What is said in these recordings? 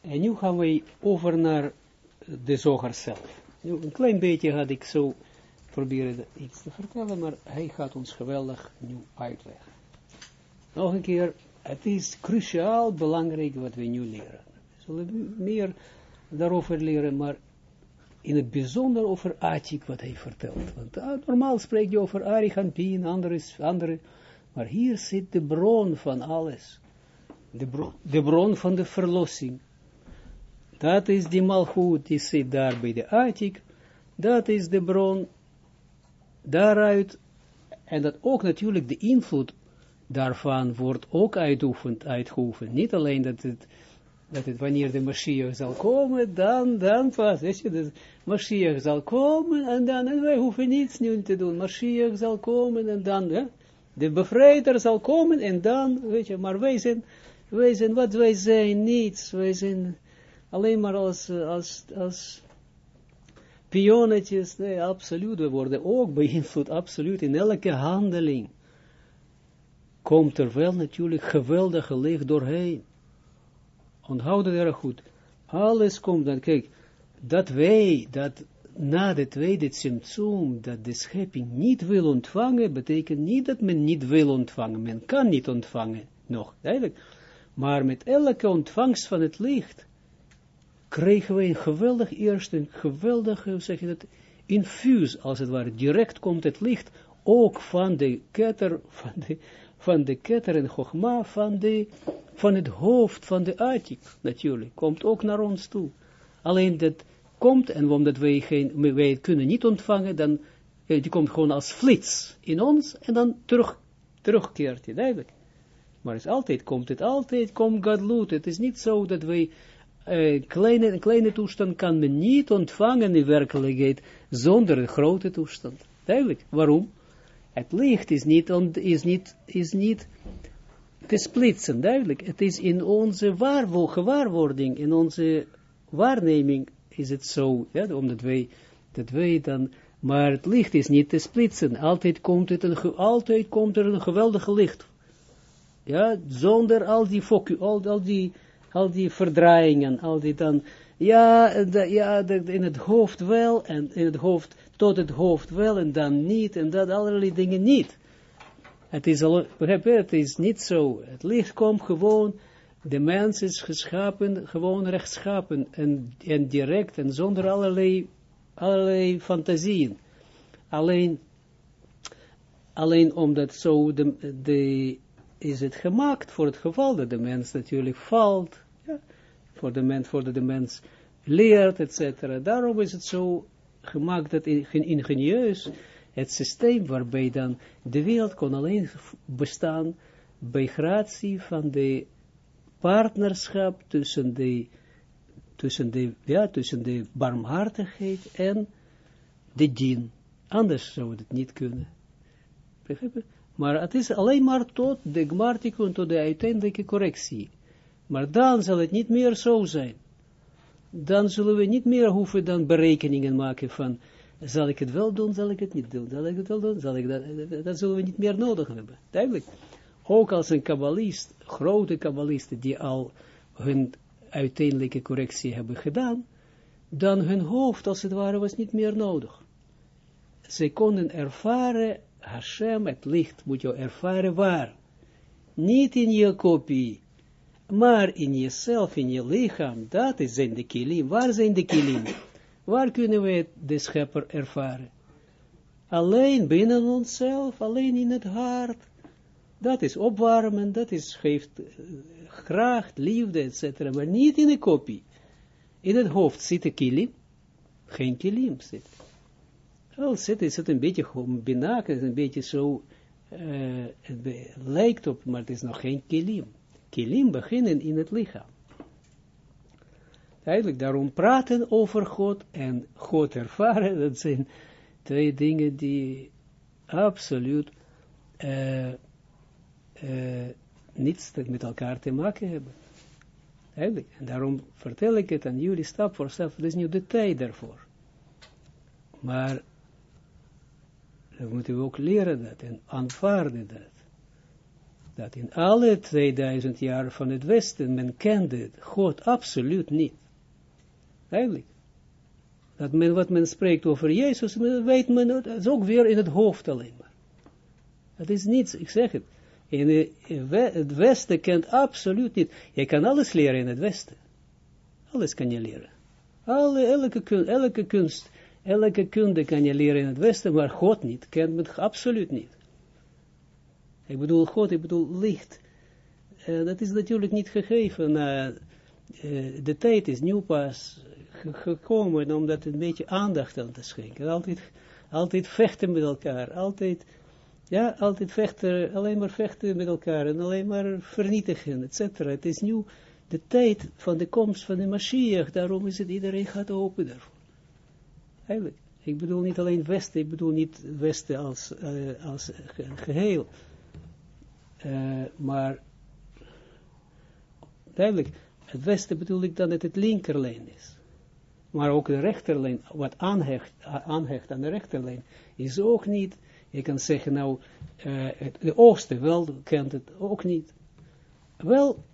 En nu gaan we over naar de zoger zelf. Nu, een klein beetje had ik zo proberen iets te vertellen, maar hij gaat ons geweldig nu uitleggen. Nog een keer, het is cruciaal belangrijk wat we nu leren. We zullen meer daarover leren, maar in het bijzonder over Atik wat hij vertelt. Want uh, normaal spreek je over Arichampin, andere, andere, maar hier zit de bron van alles. De de bron van de verlossing. Dat is die malgoed, die zit daar bij de Atik. Dat is de bron daaruit. En dat ook natuurlijk de invloed daarvan wordt ook uitoefend, uitgeoefend. Niet alleen dat het, dat het wanneer de Mashiach zal komen, dan, dan pas, weet je, de Mashiach zal komen en dan, en wij hoeven niets nu te doen. Mashiach zal komen en dan, ja, de bevrijder zal komen en dan, weet je, maar wij zijn, wij zijn wat wij zijn, niets, wij zijn alleen maar als, als, als pionnetjes, nee, absoluut, we worden ook beïnvloed, absoluut, in elke handeling komt er wel natuurlijk geweldige licht doorheen. Onthoud het erg goed. Alles komt dan, kijk, dat wij, dat na de tweede symptoom, dat de schepping niet wil ontvangen, betekent niet dat men niet wil ontvangen. Men kan niet ontvangen, nog, duidelijk. Maar met elke ontvangst van het licht, krijgen we een geweldig eerst, een geweldige, hoe zeg je dat, infuus, als het ware. Direct komt het licht, ook van de ketter, van de, van de ketter en chogma, van, de, van het hoofd van de atik, natuurlijk, komt ook naar ons toe. Alleen dat komt, en omdat wij, geen, wij het kunnen niet ontvangen, dan die komt gewoon als flits in ons, en dan terug, terugkeert hij, duidelijk. Maar het altijd, komt het altijd, komt Gadlut. Het is niet zo dat wij, uh, kleine, een kleine toestand kan men niet ontvangen in werkelijkheid, zonder een grote toestand. Duidelijk. Waarom? Het licht is niet, is niet, is niet te splitsen, duidelijk. Het is in onze gewaarwording, in onze waarneming is het zo, ja, omdat wij, dat wij dan, maar het licht is niet te splitsen. Altijd komt, het een, altijd komt er een geweldige licht. Ja, zonder al die al, al die, al die verdraaiingen, al die dan, ja, ja in het hoofd wel, en in het hoofd tot het hoofd wel en dan niet, en dat allerlei dingen niet. Het is, al, het is niet zo. Het licht komt gewoon, de mens is geschapen, gewoon rechtschapen en, en direct en zonder allerlei, allerlei fantasieën. Alleen, alleen omdat zo de, de, is het gemaakt voor het geval dat de mens natuurlijk valt, ja, voor de mens, voor de mens leert, etc. Daarom is het zo gemaakt dat ingenieus het systeem waarbij dan de wereld kon alleen bestaan bij gratie van de partnerschap tussen de, tussen de, ja, tussen de barmhartigheid en de dien. Anders zou het niet kunnen. Begrijpen? Maar het is alleen maar tot de gmartikun, tot de uiteindelijke correctie. Maar dan zal het niet meer zo zijn dan zullen we niet meer hoeven dan berekeningen maken van, zal ik het wel doen, zal ik het niet doen, zal ik het wel doen, zal ik dat, dat zullen we niet meer nodig hebben. Duidelijk. Ook als een kabbalist, grote kabbalisten, die al hun uiteindelijke correctie hebben gedaan, dan hun hoofd, als het ware, was niet meer nodig. Ze konden ervaren, Hashem, het licht moet je ervaren waar. Niet in je kopie, maar in jezelf, in je lichaam, dat is zijn de kilim. Waar zijn de kilim? Waar kunnen we de schepper ervaren? Alleen binnen onszelf, alleen in het hart. Dat is opwarmen, dat is, geeft uh, graag, liefde, etc. Maar niet in de kopie. In het hoofd zit de kilim. Geen kilim zit. Wel zit, is het een beetje binaken, een beetje zo, uh, het lijkt op, maar het is nog geen kilim kilim beginnen in het lichaam. Eigenlijk daarom praten over God en God ervaren, dat zijn twee dingen die absoluut uh, uh, niets met elkaar te maken hebben. Eigenlijk. En daarom vertel ik het aan jullie stap voor stap, dat is nu de tijd daarvoor. Maar dan moeten we ook leren dat en aanvaarden dat. dat in alle 2000 jaar van het Westen, men kende God absoluut niet. Eigenlijk. Dat men, wat men spreekt over Jezus, weet men, dat is ook weer in het hoofd alleen maar. Het is niets, ik zeg het. In het Westen kent absoluut niet. Je kan alles leren in het Westen. Alles kan je leren. Alle, elke, elke kunst, elke kunde kan je leren in het Westen, maar God niet. Kent men absoluut niet. Ik bedoel God, ik bedoel licht. Uh, dat is natuurlijk niet gegeven. Uh, de tijd is nu pas gekomen om dat een beetje aandacht aan te schenken. Altijd, altijd vechten met elkaar. Altijd, ja, altijd vechten, alleen maar vechten met elkaar en alleen maar vernietigen, et cetera. Het is nu de tijd van de komst van de Mashiach, daarom is het iedereen gaat open daarvoor. Eigenlijk. Ik bedoel niet alleen Westen, ik bedoel niet Westen als, uh, als geheel. Uh, maar duidelijk, het Westen bedoel ik dan dat het linkerlijn is. Maar ook de rechterlijn, wat aanhecht, aanhecht aan de rechterlijn, is ook niet, je kan zeggen nou, uh, het, de oosten wel kent het ook niet. Wel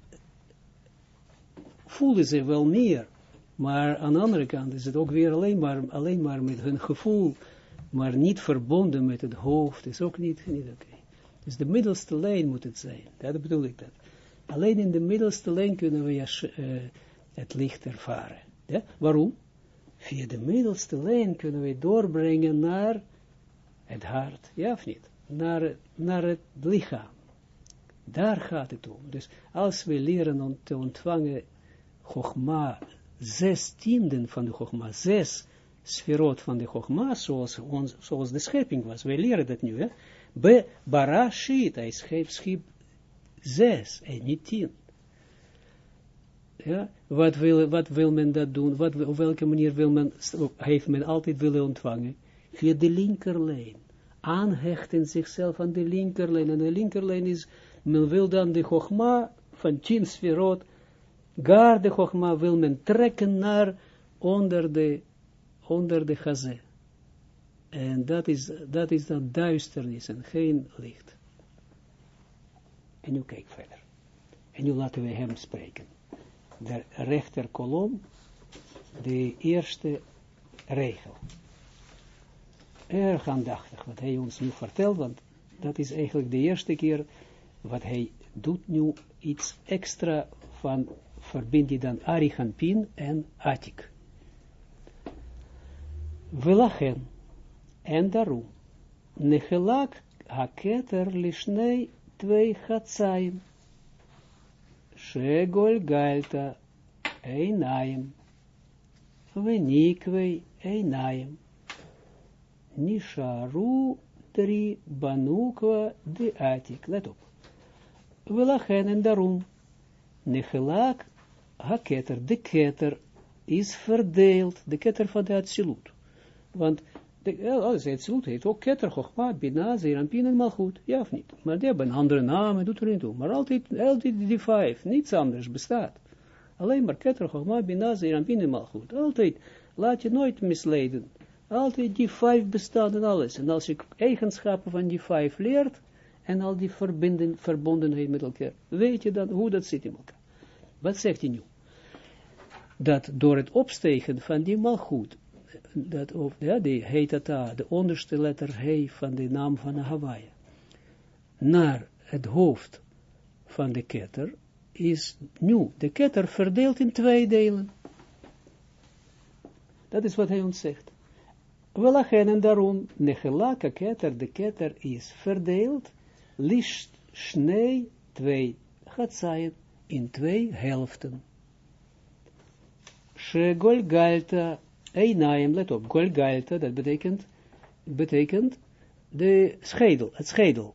voelen ze wel meer, maar aan de andere kant is het ook weer alleen maar, alleen maar met hun gevoel, maar niet verbonden met het hoofd, is ook niet, oké. Dus de middelste lijn moet het zijn, dat bedoel ik dat. Alleen in de middelste lijn kunnen we uh, het licht ervaren. Ja? Waarom? Via de middelste lijn kunnen we doorbrengen naar het hart, ja of niet? Naar, naar het lichaam. Daar gaat het om. Dus als we leren om te ontvangen Chogma, zes tienden van de Chogma, zes sferot van de Chogma, zoals, ons, zoals de schepping was. Wij leren dat nu, hè. Be Barashit, hij schreef schip zes en niet tien. Ja, wat wil, wat wil men dat doen? Wat, op welke manier wil men, heeft men altijd willen ontvangen? Via de linkerlijn. Aanhechten zichzelf aan de linkerlijn. En de linkerlijn is, men wil dan de Chogma van tien sferot Gar de wil men trekken naar onder de, onder de gazé. En dat is, dat is dan duisternis en geen licht. En nu kijk verder. En nu laten we hem spreken. De rechterkolom, de eerste regel. Erg aandachtig wat hij ons nu vertelt, want dat is eigenlijk de eerste keer wat hij doet nu iets extra van verbind je dan Arichampin en Atik. Velachen, en daarom, nechelak haketer lishnei twee chatsaim, shegol galta einaim, venikvei einaim, nisharu drie banukwa de Atik. Let op. Velachen en daarom, nechelak haketer, de ketter, is verdeeld, de ketter van de Atsilut. Want de, alles Atsilut heeft ook ketter, Chochma, Bina, Zerampin en Malchut, ja of niet? Maar die hebben een andere naam, doet er niet toe. Maar altijd, altijd die vijf, niets anders bestaat. Alleen maar ketter, Chochma, Bina, Zerampin en Malchut. Altijd, laat je nooit misleiden. Altijd die vijf bestaan en alles. En als je eigenschappen van die vijf leert, en al die verbondenheid met elkaar, weet je dan hoe dat zit in elkaar. Wat zegt hij nu? Dat door het opstegen van die malgoed, dat of, ja, die heetata, de onderste letter he van de naam van Hawaii, naar het hoofd van de ketter, is nu de ketter verdeeld in twee delen. Dat is wat hij ons zegt. Welachen en daarom, nechelaka ketter, de ketter is verdeeld, licht snee, twee, gaat zijn in twee helften. Golgalta Einaim, let op, Golgalta, dat betekent, betekent de schedel, het schedel.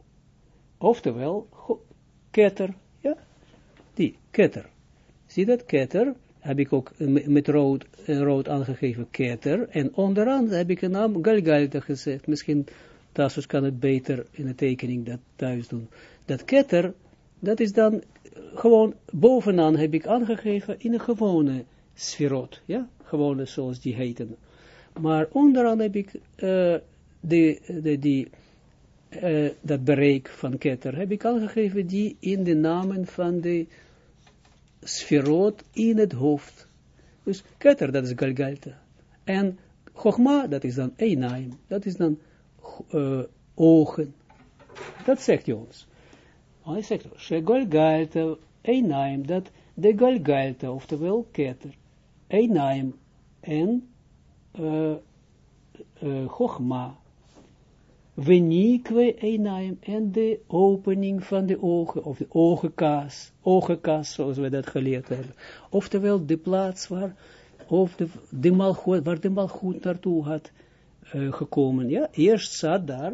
Oftewel, ketter, ja, die, ketter. Zie dat, ketter, heb ik ook met rood, rood aangegeven, ketter, en onderaan heb ik een naam Galgalta gezegd. Misschien, Tassus kan het beter in de tekening dat thuis doen. Dat ketter, dat is dan gewoon bovenaan heb ik aangegeven in een gewone sferot, ja, gewone zoals die heten. Maar onderaan heb ik uh, de, de, die uh, dat bereik van ketter, heb ik aangegeven die in de namen van de sferot in het hoofd. Dus ketter, dat is Galgalta. En Chogma, dat is dan Einaim, dat is dan uh, ogen. Dat zegt hij. Hij zegt, Shegolgalta, Einaim, dat de Galgalta, oftewel ketter, Einaim en uh, uh, Chogma, Venikwe Einaim en de opening van de ogen, of de ogenkas, ogenkas, zoals we dat geleerd hebben. Oftewel de plaats waar, of de, de malgoed, waar de malgoed naartoe had gekomen. Ja, eerst zat daar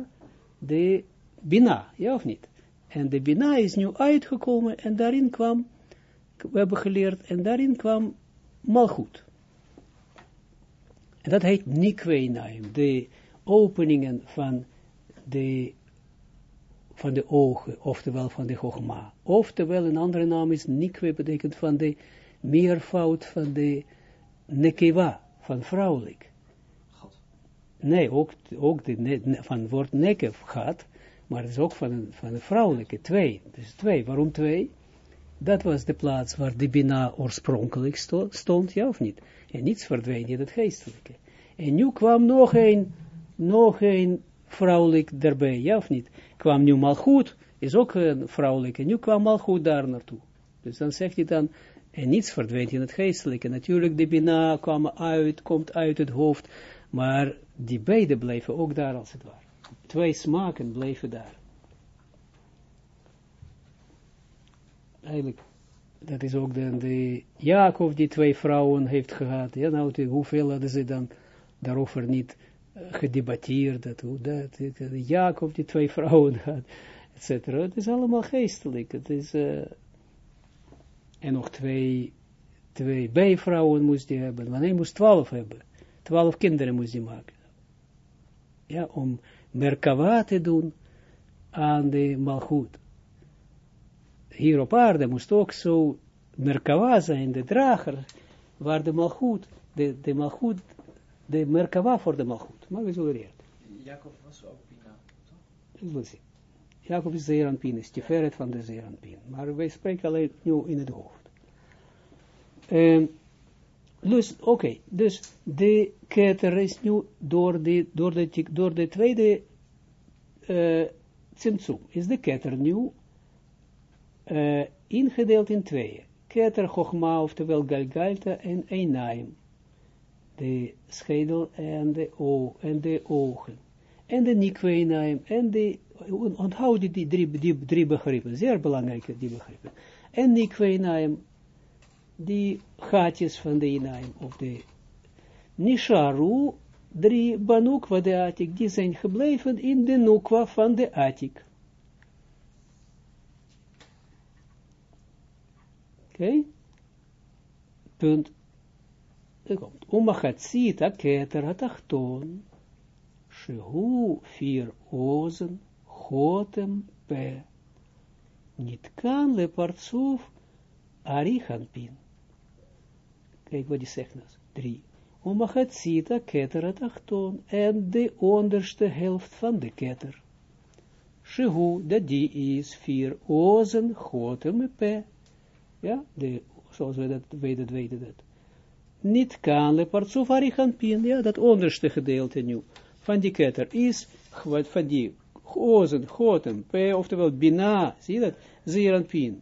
de Bina, ja of niet? En de Bina is nu uitgekomen en daarin kwam, we hebben geleerd, en daarin kwam malgoed. En dat heet Nikwe de openingen van de, van de ogen, oftewel van de Chogma. Oftewel, een andere naam is Nikwe, betekent van de meervoud van de Nekeva, van vrouwelijk. Nee, ook, ook de, van het woord Nekev gaat, maar het is ook van, van de vrouwelijke, twee. Dus twee, waarom twee? Dat was de plaats waar de Bina oorspronkelijk stond, ja of niet? En niets verdween in het geestelijke. En nu kwam nog een, nog een vrouwelijk daarbij, ja of niet? Kwam nu mal goed, is ook een vrouwelijke, nu kwam mal goed daar naartoe. Dus dan zegt hij dan, en niets verdwijnt in het geestelijke. Natuurlijk, de bina kwam uit, komt uit het hoofd, maar die beide blijven ook daar als het ware. Twee smaken blijven daar. Eigenlijk, dat is ook de, de Jacob die twee vrouwen heeft gehad. Ja, nou, hoeveel hadden ze dan daarover niet gedebatteerd, dat, Jacob die twee vrouwen had, etc. Het is allemaal geestelijk. Het is, uh, en nog twee, twee bijvrouwen moest hij hebben, want hij moest twaalf hebben. Twaalf kinderen moest hij maken. Ja, om Merkava te doen aan de Malchut. Hier op aarde moest ook zo Merkava zijn, de drager, waar de Malchut, de, de Malchut de Merkava voor de Malchut. Maar we zullen leren. Jacob was ook Pina, toch? We zien. Jacob is Zeranpin, is Tiferet van de Zeranpin. Maar wij spreken alleen nu in het hoofd. Um, dus, oké, okay, dus de keter is nu door de, door de, door de tweede uh, Tsimtsum, is de keter nu uh, ingedeeld in tweeën. Keter Chochma, oftewel Galgalta en Einaim de schedel en de, o, en de ogen. En de nikweinaim, en de, onthoud die drie, die drie begrippen, zeer belangrijke die begrippen. En nikweinaim, die gaatjes van de inaim, of de nisharu, drie banukwa de atik, die zijn gebleven in de nukwa van de atik. Oké? Okay? Punt komt. Umachatzit keter hatachton, shehu vier ozen, chotem pe. Niet kan le partsuf arichanpin. Kijk wat die zegt nou. Drie. Umachatzit keter hatachton, en de onderste helft van de keter. Shehu, dat die is vier ozen, chotem pe. Ja, de, zoals we dat, we dat weten dat niet kan le partsuf pin, ja, dat onderste gedeelte nu, van die ketter, is, van die ozen, goten, p, oftewel bina, zie dat, pin.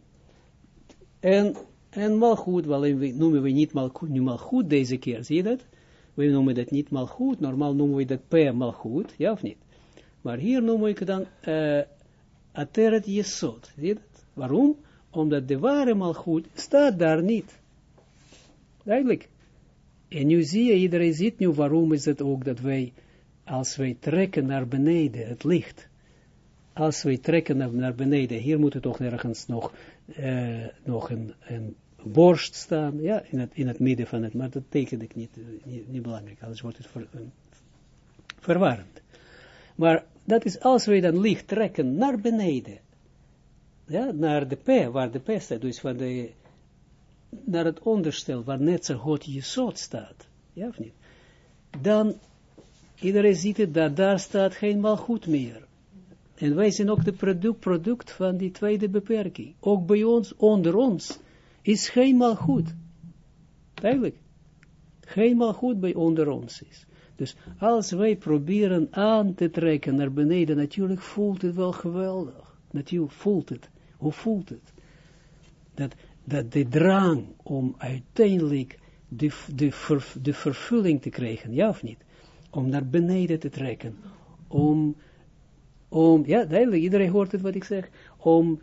En, en malgoed, wel noemen we niet malgoed, nu malgoed deze keer, zie je dat? We noemen dat niet malgoed, normaal noemen we dat p malgoed, ja of niet? Maar hier noemen we dan uh, ateret jesot, zie je dat? Waarom? Omdat de ware malgoed staat daar niet. Duidelijk. En nu zie je, iedereen ziet nu waarom is het ook dat wij, als wij trekken naar beneden, het licht, als wij trekken naar, beneden, hier moet er toch nergens nog, uh, nog een, een, borst staan, ja, in het, in het midden van het, maar dat teken ik niet, niet, niet belangrijk, anders wordt het ver, verwarrend. Maar dat is als wij dan licht trekken naar beneden, ja, naar de P, waar de P staat, dus van de naar het onderstel, waar net zo God Jesod staat, ja of niet, dan, iedereen ziet dat daar staat geen malgoed meer. En wij zijn ook de product, product van die tweede beperking. Ook bij ons, onder ons, is geen mal goed. Duidelijk. Geen mal goed bij onder ons is. Dus als wij proberen aan te trekken naar beneden, natuurlijk voelt het wel geweldig. Natuurlijk voelt het. Hoe voelt het? Dat, dat de drang om uiteindelijk de, de, de vervulling te krijgen, ja of niet? Om naar beneden te trekken. Om, om ja, duidelijk, iedereen hoort het wat ik zeg. Om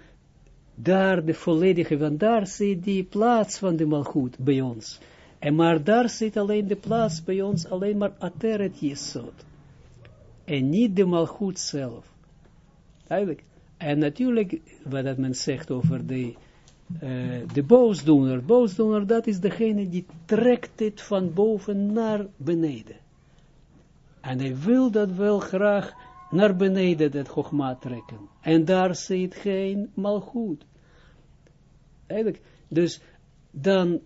daar de volledige, want daar zit die plaats van de malgoed bij ons. En maar daar zit alleen de plaats bij ons, alleen maar Ateret Yesod. En niet de malgoed zelf. Duidelijk. En natuurlijk, wat men zegt over de, uh, de boosdoener. Boosdoener, dat is degene die trekt het van boven naar beneden. En hij wil dat wel graag naar beneden, dat Chogma trekken. En daar zit geen malgoed. Eigenlijk, dus dan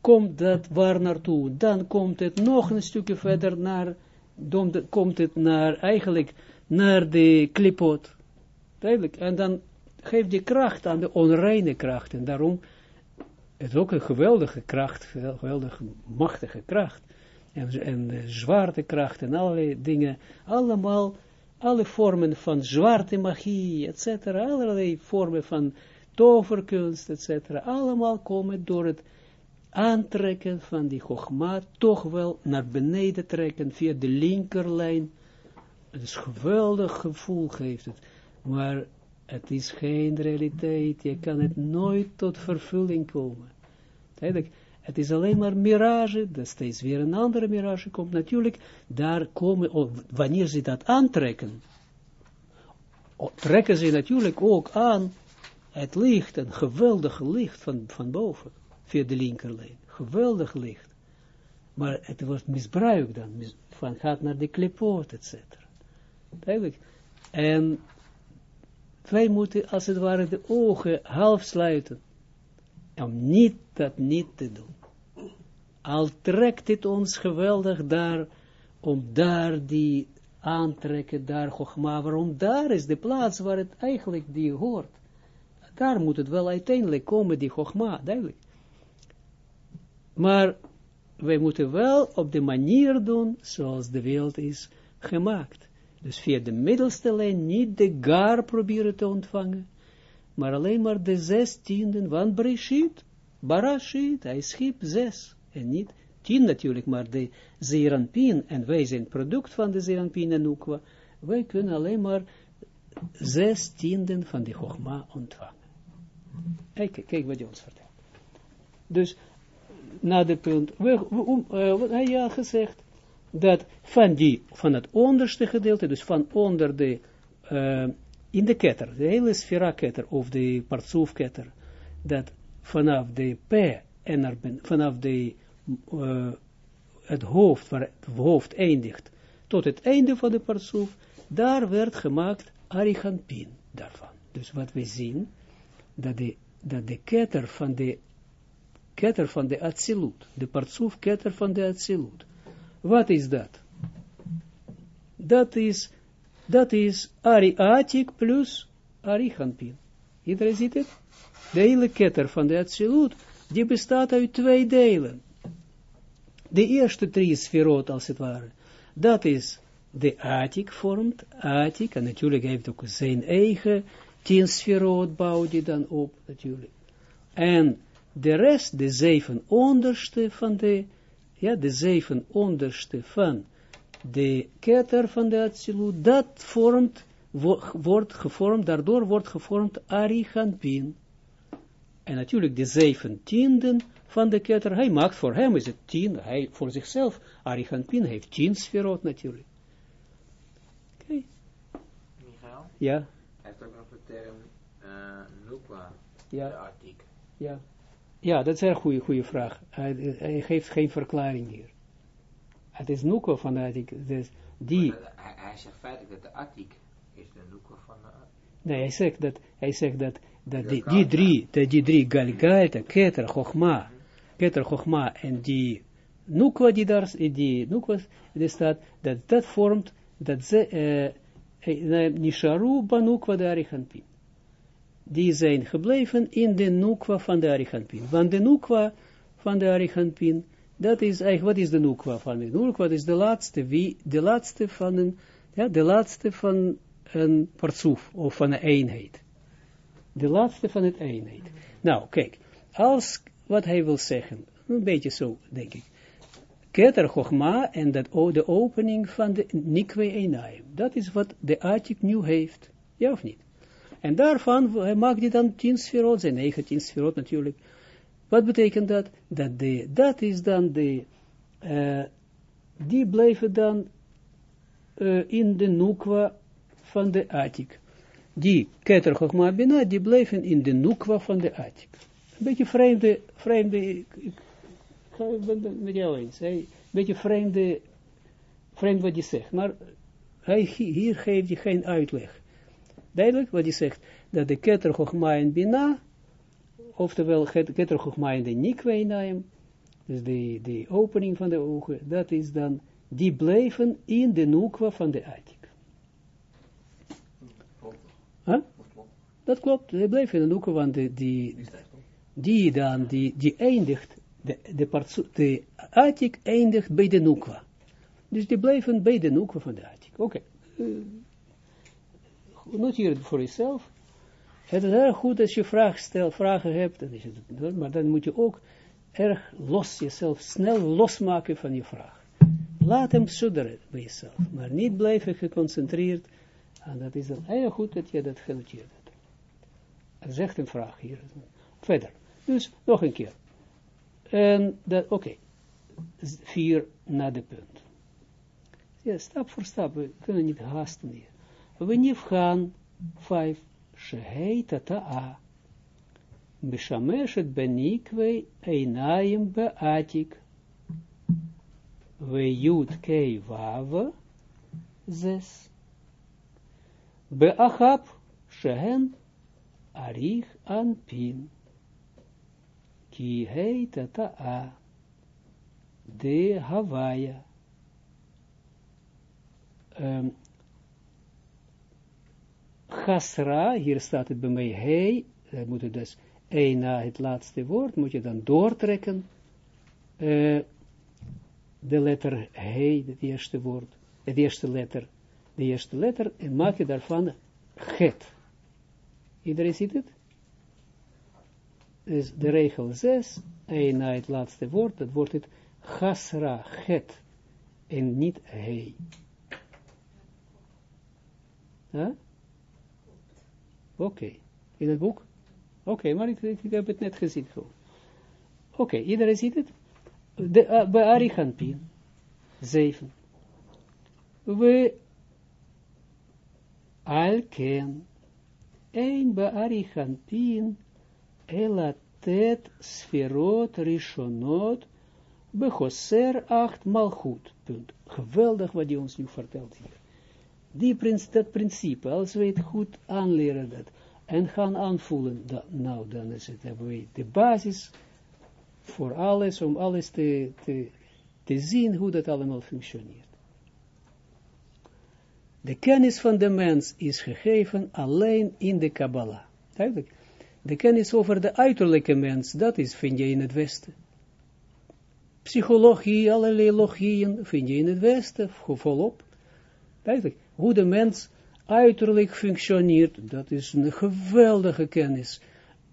komt dat waar naartoe. Dan komt het nog een stukje verder naar, dan komt het naar, eigenlijk, naar de klipot. Duidelijk. En dan geeft die kracht aan de onreine kracht. En daarom, het is ook een geweldige kracht, een geweldige machtige kracht. En, en zwaartekracht en allerlei dingen, allemaal, alle vormen van zwarte magie, etc. Allerlei vormen van toverkunst, etc. Allemaal komen door het aantrekken van die Chogma toch wel naar beneden trekken via de linkerlijn. Het is een geweldig gevoel geeft het. Maar het is geen realiteit. Je kan het nooit tot vervulling komen. Eigenlijk, het is alleen maar mirage, dat steeds weer een andere mirage komt. Natuurlijk, daar komen, wanneer ze dat aantrekken, trekken ze natuurlijk ook aan het licht, een geweldig licht van, van boven via de linkerlijn. Geweldig licht. Maar het wordt misbruikt dan, van gaat naar de klipoot, et cetera. En wij moeten als het ware de ogen half sluiten. Om niet dat niet te doen. Al trekt het ons geweldig daar, om daar die aantrekken, daar Chogma, waarom daar is de plaats waar het eigenlijk die hoort. Daar moet het wel uiteindelijk komen, die Chogma, duidelijk. Maar wij moeten wel op de manier doen zoals de wereld is gemaakt. Dus via de middelste lijn niet de gar proberen te ontvangen, maar alleen maar de zes tienden van Breshit, Barashit, hij schiep zes, en niet tien natuurlijk, maar de Zeranpien, en wij zijn product van de Zeranpien en Ukwa, wij kunnen alleen maar zes tienden van de Chogma ontvangen. Kijk, kijk wat je ons vertelt. Dus, na de punt, we, uh, wat hij ja gezegd, dat van die, van het onderste gedeelte, dus van onder de, uh, in de ketter, de hele sfera ketter, of de partsoef ketter, dat vanaf de P en vanaf de, uh, het hoofd, waar het hoofd eindigt, tot het einde van de partsoef, daar werd gemaakt Arichampin daarvan. Dus wat we zien, dat de dat de ketter van de ketter van de Atsilut, de partsoef ketter van de Atsilut. Wat is dat? Dat is, dat is Ari plus Arichanpin. Iedereen ziet het? De hele ketter van de Atsilut, die bestaat uit twee delen. De eerste drie sferot, als het ware, dat is de Atik vormt, Atik, en natuurlijk heeft ook zijn eigen tien sferot bouwt hij dan op, natuurlijk. En de rest, de zeven onderste van de, ja, de zeven onderste van de ketter van de Atsilut, dat vormt, wordt gevormd, daardoor wordt gevormd Arihanpin. En natuurlijk de zeven tienden van de ketter, hij maakt voor hem is het tien, hij voor zichzelf, Arihanpin heeft tien sferot natuurlijk. Oké. Okay. Ja term uh, Nukwa, ja. de artikel. Ja. ja, dat is een goede, goede vraag. Hij, hij, geeft geen verklaring hier. Het is Nukwa van de. Dus die... hij, hij, zegt feitelijk dat de artikel is de Nukwa van de Nee, hij zegt dat, hij zegt dat, dat die, die drie, dat die drie Galgalta, Keter, Chochma, Keter, Chochma en die Nukwa die daar, die Nukwa, die staat, dat dat vormt, dat ze, uh, eh, Nisharu banukwa de Arichampin. Die zijn gebleven in de nukwa van de Arichampin. Want de nukwa van de Arichampin, dat is eigenlijk, wat is de nukwa van de nukwa? is de laatste, wie, de laatste van een, ja, de laatste van een partsoef, of van een eenheid. De laatste van het eenheid. Nou, kijk, als, wat hij wil zeggen, een beetje zo, denk ik. Keter Chochma en dat, de opening van de Nikwe Einaim. Dat is wat de Atik nu heeft. Ja of niet? En daarvan maakt hij dan tien sferot, zijn eigen tien sferot natuurlijk. Wat betekent dat? Dat, de, dat is dan de, uh, die blijven dan uh, in de Nukwa van de Atik. Die Keter Bina, die blijven in de Nukwa van de Atik. Een beetje vreemde, vreemde, ik, ik, ik met jou eens, een beetje vreemde, vreemd wat je zegt, maar hij, hier geeft je geen uitleg. Duidelijk wat hij zegt, dat de Keter Bina, oftewel Keter en de Nikweinaim, dus de, de opening van de ogen, dat is dan, die blijven in de Nukwa van de Atik. Huh? Dat klopt, die blijven in de Nukwa, want die, die, die dan, die, die eindigt, de, de, de Atik eindigt bij de Nukwa. Dus die blijven bij de Nukwa van de Atik. Oké. Okay. Uh, noteer het voor jezelf. Het is erg goed als je vraag stel, vragen hebt, dat is het, maar dan moet je ook erg los jezelf, snel losmaken van je vraag. Laat hem sudderen bij jezelf, maar niet blijven geconcentreerd. En dat is dan erg goed dat je dat genoteerd hebt. Er echt een vraag hier. Verder. Dus nog een keer. En dat, oké. Vier naar de punt. Ja, stap voor stap. We kunnen niet haasten hier. We gaan vijf. Shehei tata'a. Mishameshet benikwe einayim beatik. We jud kei wawe. Zes. Beachap. Shehen. Arich an pin. Ki heet a de Hawaia. Chasra, hier staat het bij mij hij, dan moet je dus een na het laatste woord, moet je dan doortrekken, uh, de letter hij, het eerste woord, het eerste letter, de eerste letter, en maak je daarvan het. Iedereen ziet het? is de regel 6, een na het laatste woord, dat wordt het chasra, het, en niet hij. Huh? Oké, in het boek? Oké, maar ik, heb het net gezien. Oké, okay, iedereen ziet het? De, uh, bij Arihanpin, 7. We alken, een bij elatet sferot rishonot bechoser acht malchut. Punt. Geweldig wat hij ons nu vertelt hier. Die prins, dat principe, als we het goed aanleren dat, en gaan aanvoelen, dat, nou dan is het, hebben de basis voor alles, om alles te, te, te zien hoe dat allemaal functioneert. De kennis van de mens is gegeven alleen in de Kabbalah. Duidelijk. De kennis over de uiterlijke mens, dat is, vind je in het Westen. Psychologie, allerlei logieën, vind je in het Westen, volop. Duidelijk, hoe de mens uiterlijk functioneert, dat is een geweldige kennis.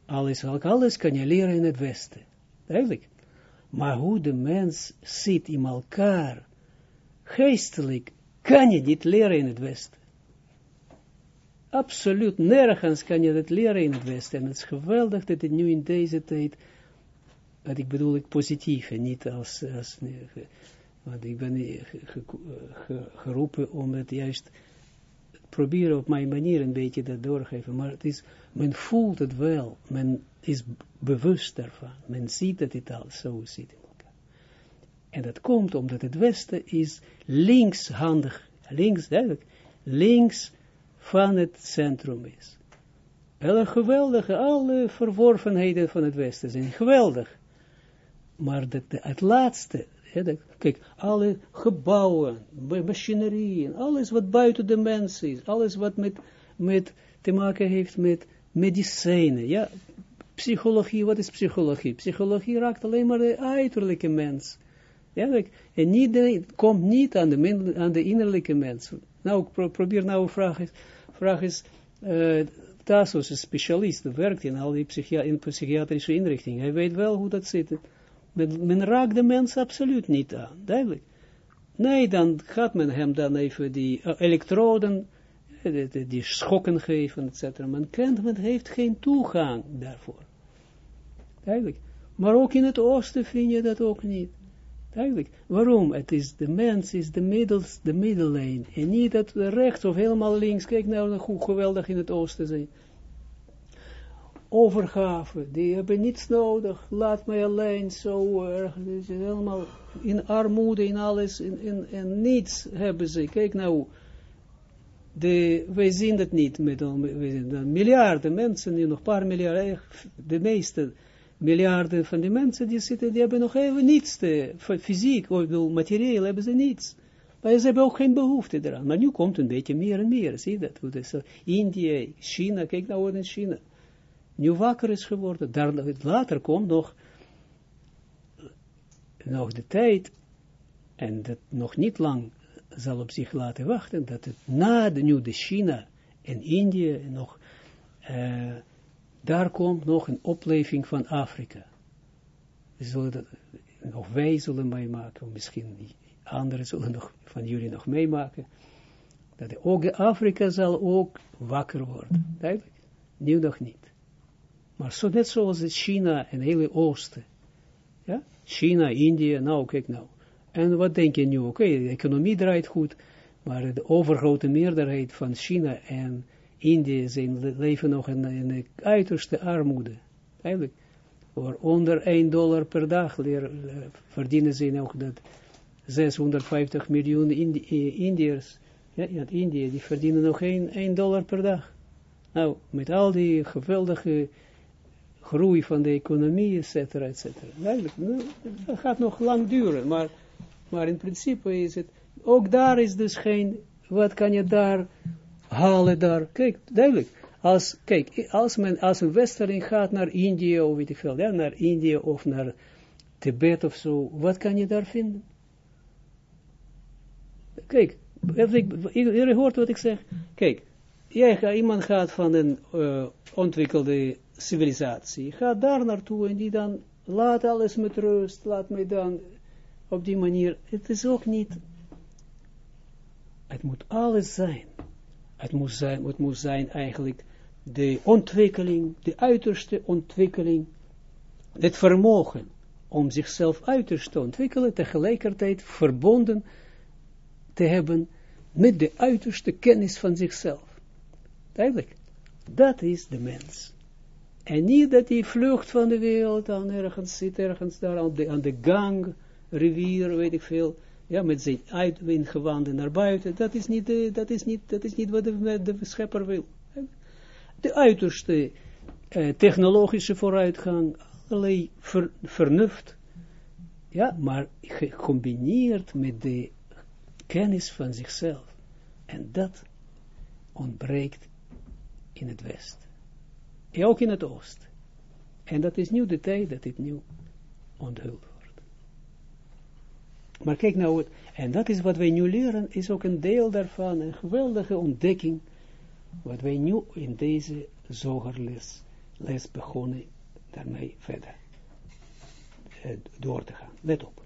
Alles, alles kan je leren in het Westen. Duidelijk. Maar hoe de mens zit in elkaar, geestelijk, kan je niet leren in het Westen absoluut nergens kan je dat leren in het Westen. En het is geweldig dat het nu in deze tijd, wat ik bedoel ik positief en niet als want ik ben geroepen om het juist proberen op mijn manier een beetje dat doorgeven. Maar het is, men voelt het wel, men is bewust daarvan, men ziet dat het al zo zit in elkaar. En dat komt omdat het Westen is linkshandig, links, duidelijk, links van het centrum is. Hele geweldige, alle verworvenheden van het Westen zijn geweldig. Maar dat, het laatste, Ja, kijk, alle gebouwen, ma- machinerieën, alles wat buiten de mens is, alles wat met, met te maken heeft met medicijnen, ja, psychologie, wat is psychologie? Psychologie raakt alleen maar de uiterlijke mens. Ja, kijk, en niet komt niet aan de, aan de innerlijke mens. Nou, pro- probeer nou, vraag is, vraag is eh Tassos, een specialist, werkt in al die psychiatrische inrichtingen. Hij weet wel hoe dat zit. Men, raakt de mens absoluut niet aan, duidelijk. Nee, dan gaat men hem dan even die eh, elektroden, eh, die, die- schokken geven, etc. Men kent, men heeft geen toegang daarvoor. Duidelijk. Maar ook in het oosten vind je dat ook niet. Duidelijk. Waarom? Het is, de mens is de middels, de middellane. En niet dat rechts of helemaal links. Kijk nou hoe geweldig in het oosten zijn. Overgave, die hebben niets nodig. Laat mij alleen zo is helemaal in armoede, in alles, in, in, in niets hebben ze. Kijk nou, de, wij zien dat niet met miljarden mensen, die nog een paar miljarden, echt, de meeste miljarden van die mensen die zitten, die hebben nog even niets, te, fysiek, of materieel hebben ze niets. Maar ze hebben ook geen behoefte eraan. Maar nu komt een beetje meer en meer, zie je dat? Eh, Indië, China, kijk nou wat in China. Nu wakker is geworden. Daar, later komt nog, nog de tijd, en dat nog niet lang zal op zich laten wachten, dat het na de nu de China en Indië nog, eh, daar komt nog een opleving van Afrika. We zullen of wij zullen meemaken, misschien anderen zullen nog, van jullie nog meemaken, dat ook Afrika zal ook wakker worden. Duidelijk? Nu nog niet. Maar zo net zoals China en hele Oosten. Ja? China, India, nou kijk nou. En wat denk je nu? Oké, de economie draait goed, maar de overgrote meerderheid van China en Indië zijn, le- leven nog in, in de uiterste armoede. Eigenlijk. Voor onder 1 dollar per dag verdienen ze nog dat 650 miljoen eh, Indiërs. Ja, ja, Indië, die verdienen nog 1, 1 dollar per dag. Nou, met al die geweldige groei van de economie, et cetera, et cetera. Eigenlijk, nou, dat gaat nog lang duren, maar, maar in principe is het, ook daar is dus geen, wat kan je daar halen daar, kijk, duidelijk, als, kijk, als men, als een westerling gaat naar Indië, of weet ik veel, ja, naar Indië of naar Tibet of zo, wat kan je daar vinden? Kijk, jullie hoort wat ik zeg, kijk, jij iemand gaat van een eh, ontwikkelde civilisatie, gaat daar naartoe en die dan laat alles met rust, laat mij dan op die manier, het is ook niet, het moet alles zijn. Het moet zijn, het moet zijn eigenlijk de ontwikkeling, de uiterste ontwikkeling, het vermogen om zichzelf uiterst te ontwikkelen, tegelijkertijd verbonden te hebben met de uiterste kennis van zichzelf. Duidelijk. Dat is de mens. En niet dat hij vlucht van de wereld, dan ergens zit, ergens daar aan de, aan de gang, rivier, weet ik veel, ja, met zijn uitwindgewanden naar buiten. Dat is niet, dat is niet, dat is niet wat de, schepper wil. De uiterste eh, technologische vooruitgang, allerlei ver, vernuft, ja, maar gecombineerd met de kennis van zichzelf. En dat ontbreekt in het West. En ook in het Oosten. En dat is nu de tijd dat dit nu onthuld wordt. Maar kijk nou, het, en dat is wat wij nu leren, is ook een deel daarvan, een geweldige ontdekking, wat wij nu in deze zogerles les begonnen, daarmee verder eh, door te gaan. Let op.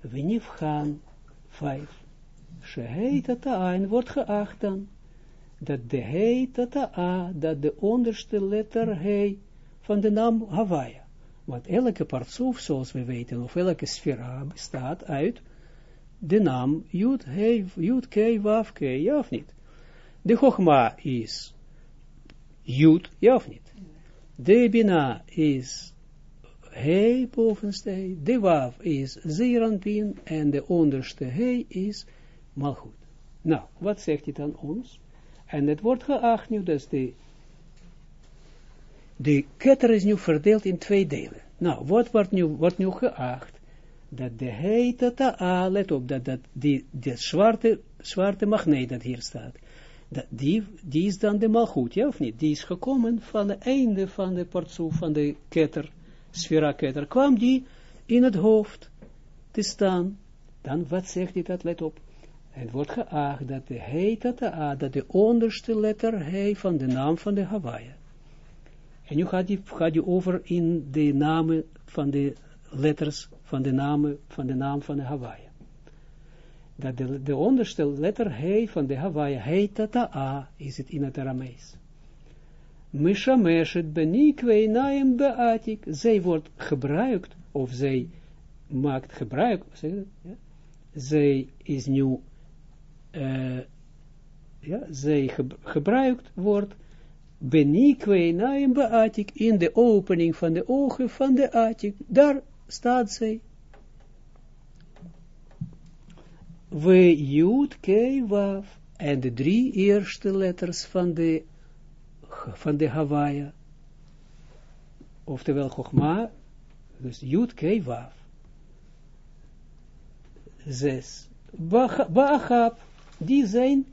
Wenif gaan, vijf. Shehei tata en wordt geacht dan dat de hei tata, dat de onderste letter hei van de naam Hawaii. Want elke partsoef, zoals we weten, of elke sfera bestaat uit de naam Jud, Hei, Jud, Kei, Waf, Kei, ja of niet? De Chogma is Jud, ja of niet? De Bina is Hei bovenste de Waf is Zeranpin en de onderste Hei is Malchut. Nou, wat zegt hij dan ons? En het wordt geacht nu, dat de, de ketter is nu verdeeld in twee delen. Nou, wat wordt nu, wordt nu geacht? dat de heet a, let op, dat, dat die, zwarte, zwarte magneet dat hier staat, dat die, die is dan de malgoed, ja of niet? Die is gekomen van het einde van de partsoef, van de ketter, sfera ketter, kwam die in het hoofd te staan. Dan, wat zegt hij dat, let op? Het wordt geacht dat de heet a, dat de onderste letter he van de naam van de Hawaii. En nu gaat hij, gaat over in de namen van de letters van de naam van de naam van de Hawaii. Dat de, de onderste letter he van de Hawaii heet dat a, is het in het Aramees. Mishameshet benikwe naim beatik. Zij wordt gebruikt, of zij maakt gebruik, zeg ja? zij is nu, uh, ja, zij gebruikt wordt, benikwe naim beatik, in de opening van de ogen van de atik, daar staat zij. We Jud, K, Waf. En de drie eerste letters van de, van de Hawaii. Oftewel Chogma, dus Jud, K, Waf. Zes. Baachab, die zijn,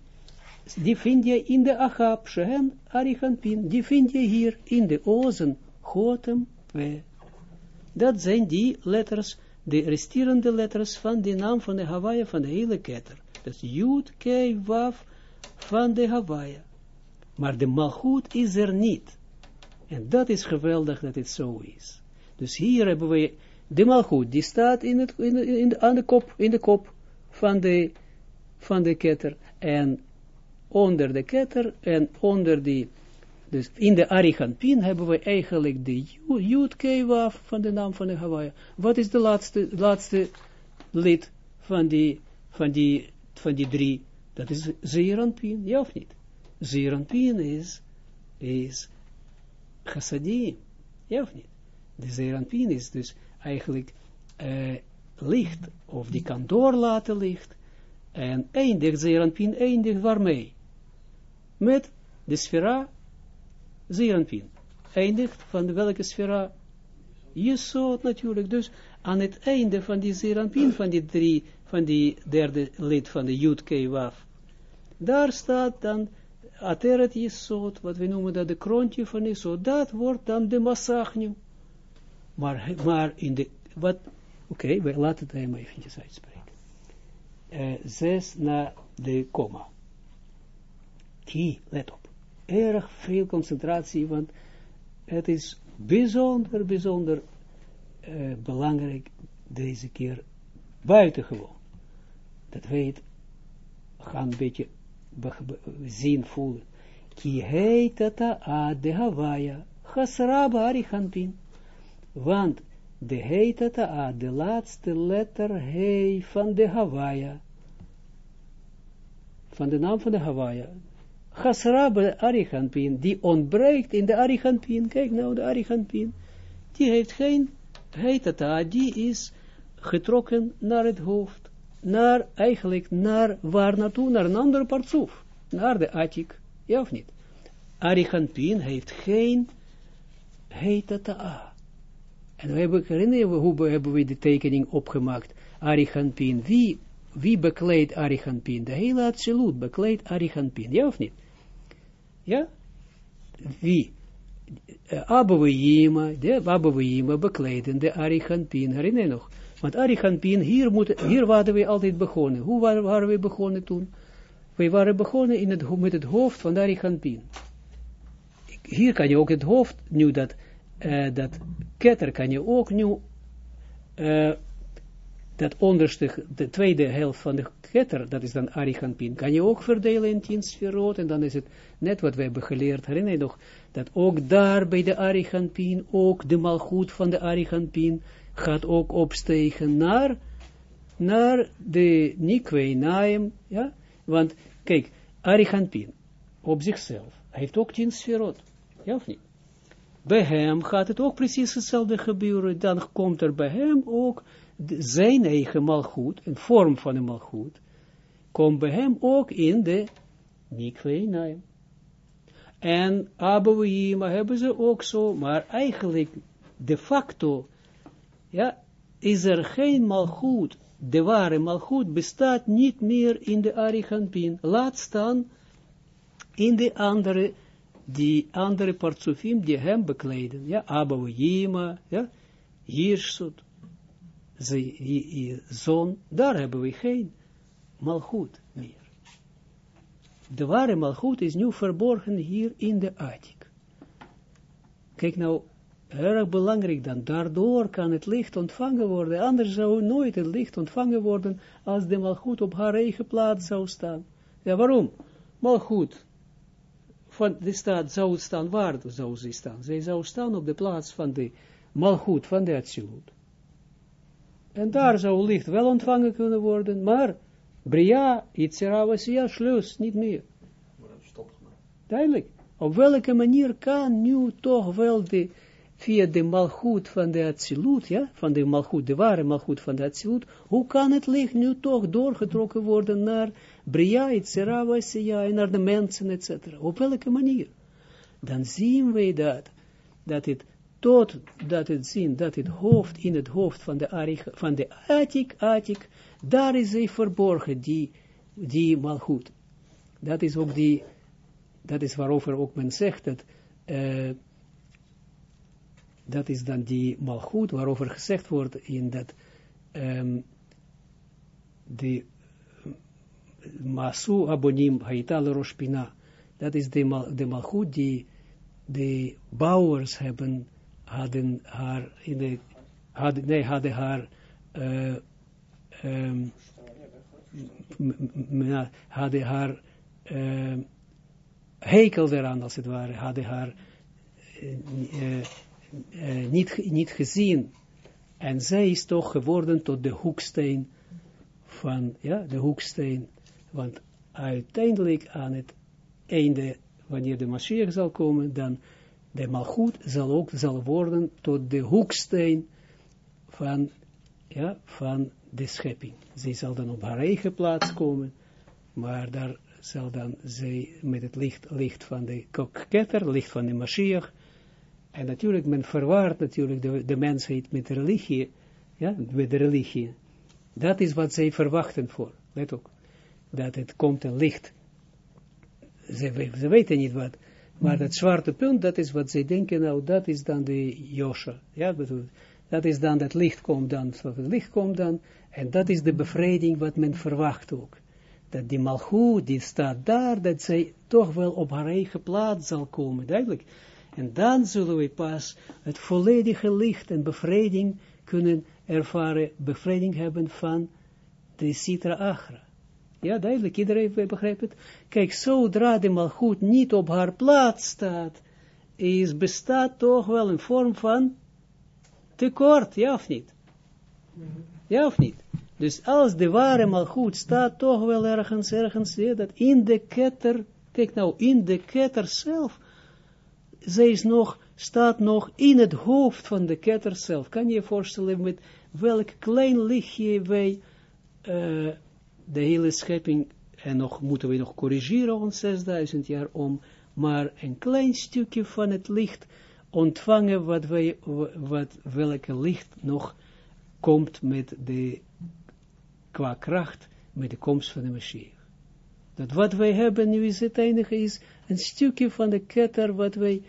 die vind je in de Achab, Shehen, Arichanpin, die vind je hier in de ozen, Gotem, We. Dat zijn die letters, de resterende letters van de naam van de Hawaii van de hele ketter. Dat is Jud, K, Waf van de Hawaii. Maar de Malchut is er niet. En dat is geweldig dat het zo is. Dus hier hebben we de Malchut, die staat in het, in, aan de kop, in de kop van de, van de ketter. En onder de ketter en onder die dus in de Ariganpin hebben we eigenlijk de Yud van de naam van de Hawaii. Wat is de laatste, laatste lid van die, van die, van die drie? Dat is Zeeranpin, ja of niet? Zeeranpin is, is chassadim, ja of niet? De Zeeranpin is dus eigenlijk uh, licht, of die kan doorlaten licht, en eindigt Zeeranpin, eindigt waarmee? Met de sfera Zeeranpin. Eindigt van welke sfera? Jesod natuurlijk. Dus aan het einde van die Zeeranpin, van die drie, van die derde lid van de Yud Waf, daar staat dan Ateret Jesod, wat we noemen dat de kroontje van Jesod, dat wordt dan de Massachnu. Maar, maar in de, wat, oké, okay, we laten het eventjes uitspreken. Uh, zes na de komma. Ki, let op erg veel concentratie, want het is bijzonder, bijzonder uh, belangrijk deze keer buitengewoon. Dat wij gaan een beetje zien, voelen. Ki heitata a de Hawaia, chasraba arichanpin. Want de heitata a, de laatste letter he van de Hawaia, van de naam van de Hawaia, Chasrabe Arihanpin, die ontbreekt in de Arihanpin. Kijk nou, de Arihanpin. Die heeft geen heitata, die is getrokken naar het hoofd. Naar, eigenlijk, naar, waar naartoe? Naar een andere partsoef. Naar de Atik. Ja of niet? Arihanpin heeft geen heitata. En we hebben, herinneren we, hoe hebben we de tekening opgemaakt? Arihanpin, wie wie bekleedt Arihanpin? De hele absolute bekleedt Arihanpin, ja of niet? Ja? Wie? Uh, Abouima, de Abouima bekleden de Arihanpin, herinner je nog? Want Arihanpin, hier, hier waren we altijd begonnen. Hoe waren, we begonnen toen? We waren begonnen in het, met het hoofd van de Arihanpin. Hier kan je ook het hoofd, nu dat, uh, dat ketter kan je ook nu uh, dat onderste, de tweede helft van de ketter, dat is dan Arihanpin, kan je ook verdelen in tien sferot, en dan is het net wat we hebben geleerd, herinner je nog, dat ook daar bij de Arihanpin, ook de malgoed van de Arihanpin, gaat ook opstegen naar, naar de Nikwe Naim, ja, want, kijk, Arihanpin, op zichzelf, heeft ook tien sferot, ja of niet? Bij hem gaat het ook precies hetzelfde gebeuren, dan komt er bij hem ook zijn eigen malgoed, een vorm van een malgoed, komt bij hem ook in de Mikwe En Abouhima hebben ze ook zo, maar eigenlijk de facto, ja, is er geen malgoed, de ware malgoed bestaat niet meer in de Arichampin. Laat staan in de andere, die andere partsofim die hem bekleden. Ja, Abba Yima, ja, Jirsut, zon, daar hebben we geen malgoed meer. De ware malgoed is nu verborgen hier in de Atik. Kijk nou, erg belangrijk dan, daardoor kan het licht ontvangen worden, anders zou nooit het licht ontvangen worden, als de malgoed op haar eigen plaats zou staan. Ja, waarom? Malgoed, van de staat zou staan, waar zou ze staan? Zij zou staan op de plaats van de malgoed, van de absolute. En daar zou licht wel ontvangen kunnen worden, maar Bria, Yitzera, Wasia, Schluss, niet meer. Duidelijk. Op welke manier kan nu toch wel de, via de malgoed van de Atsilut, ja, van de malgoed, de ware malgoed van de Atsilut, hoe kan het licht nu toch doorgetrokken worden naar Bria, Yitzera, Wasia, en naar de mensen, etc. Op welke manier? Dan zien wij dat, dat het tot dat het zien, dat het hoofd in het hoofd van de, Arich, van de Atik, Atik, daar is hij verborgen, die, die malgoed. Dat is ook die, dat is waarover ook men zegt dat, uh, dat is dan die malgoed, waarover gezegd wordt in dat, um, de Masu Abonim Haitale Roshpina, dat is de, mal, de malgoed die de bouwers hebben hadden haar in de, hadden, nee, hadden haar, uh, um, hadden haar uh, hekel eraan, als het ware, hadden haar uh, uh, niet, niet gezien. En zij is toch geworden tot de hoeksteen van, ja, de hoeksteen, want uiteindelijk aan het einde, wanneer de Mashiach zal komen, dan de malgoed zal ook zal worden tot de hoeksteen van, ja, van de schepping. Zij zal dan op haar eigen plaats komen, maar daar zal dan zij met het licht, licht van de ketter, licht van de Mashiach, en natuurlijk, men verwaart natuurlijk de, de mensheid met religie, ja, met de religie. Dat is wat zij verwachten voor, let ook, dat het komt een licht. Ze, weten niet wat, maar dat zwarte punt, dat is wat zij denken, nou, dat is dan de Josha. Ja, bedoel, dat is dan, dat licht komt dan, het licht komt dan, en dat is de bevrijding wat men verwacht ook. Dat die malchut, die staat daar, dat zij toch wel op haar eigen plaats zal komen, duidelijk. En dan zullen we pas het volledige licht en bevrijding kunnen ervaren, bevrijding hebben van de Sitra Achra. Ja, duidelijk, iedereen begrijpt het. Kijk, zodra de malgoed niet op haar plaats staat, is, bestaat toch wel een vorm van tekort, ja of niet? Ja of niet? Dus als de ware malgoed staat toch wel ergens, ergens, ja, dat in de ketter, kijk nou, in de ketter zelf, zij is nog, staat nog in het hoofd van de ketter zelf. Kan je je voorstellen met welk klein lichtje wij uh, de hele schepping, en nog moeten we nog corrigeren ons 6000 jaar om, maar een klein stukje van het licht ontvangen wat wij, wat, welke licht nog komt met de, qua kracht, met de komst van de Mashiach. Dat wat wij hebben nu is het enige is een stukje van de ketter wat wij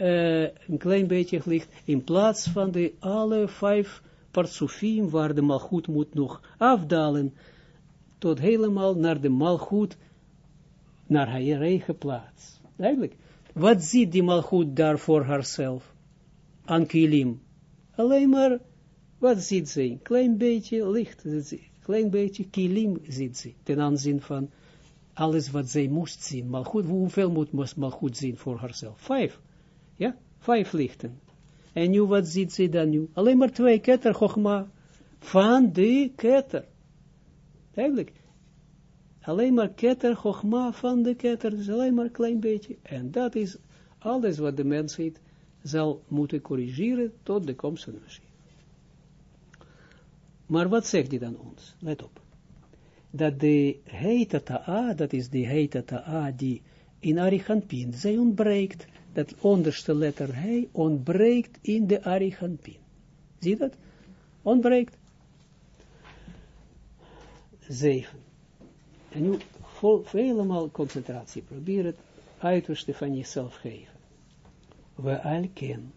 uh, een klein beetje licht in plaats van de alle vijf partsofiem waar de malgoed moet nog afdalen tot helemaal naar de malgoed, naar haar eigen plaats. Duidelijk. Wat ziet die malgoed daar voor haarzelf? Aan kilim. Alleen maar, wat ziet ze? Klein beetje licht, een klein beetje kilim ziet ze, ten aanzien van alles wat zij moest zien. Malgoed, hoeveel moet malgoed zien voor haarzelf? Vijf. Ja, vijf lichten. En nu, wat ziet ze dan nu? Alleen maar twee ketter, Chogma, van de ketter. Eigenlijk, alleen maar ketter, Chogma van de ketter, dus alleen maar een klein beetje. En dat is alles wat de mensheid zal moeten corrigeren tot de komst van de machine. Maar wat zegt hij dan ons? Let op. Dat de heita ta'a, dat is de heita ta'a die in Arichampin, zij ontbreekt, dat onderste letter he ontbreekt in de Arichampin. Zie dat? ontbreekt. Zeven. En nu vol, helemaal concentratie. Probeer het uiterste van jezelf geven. We al ken.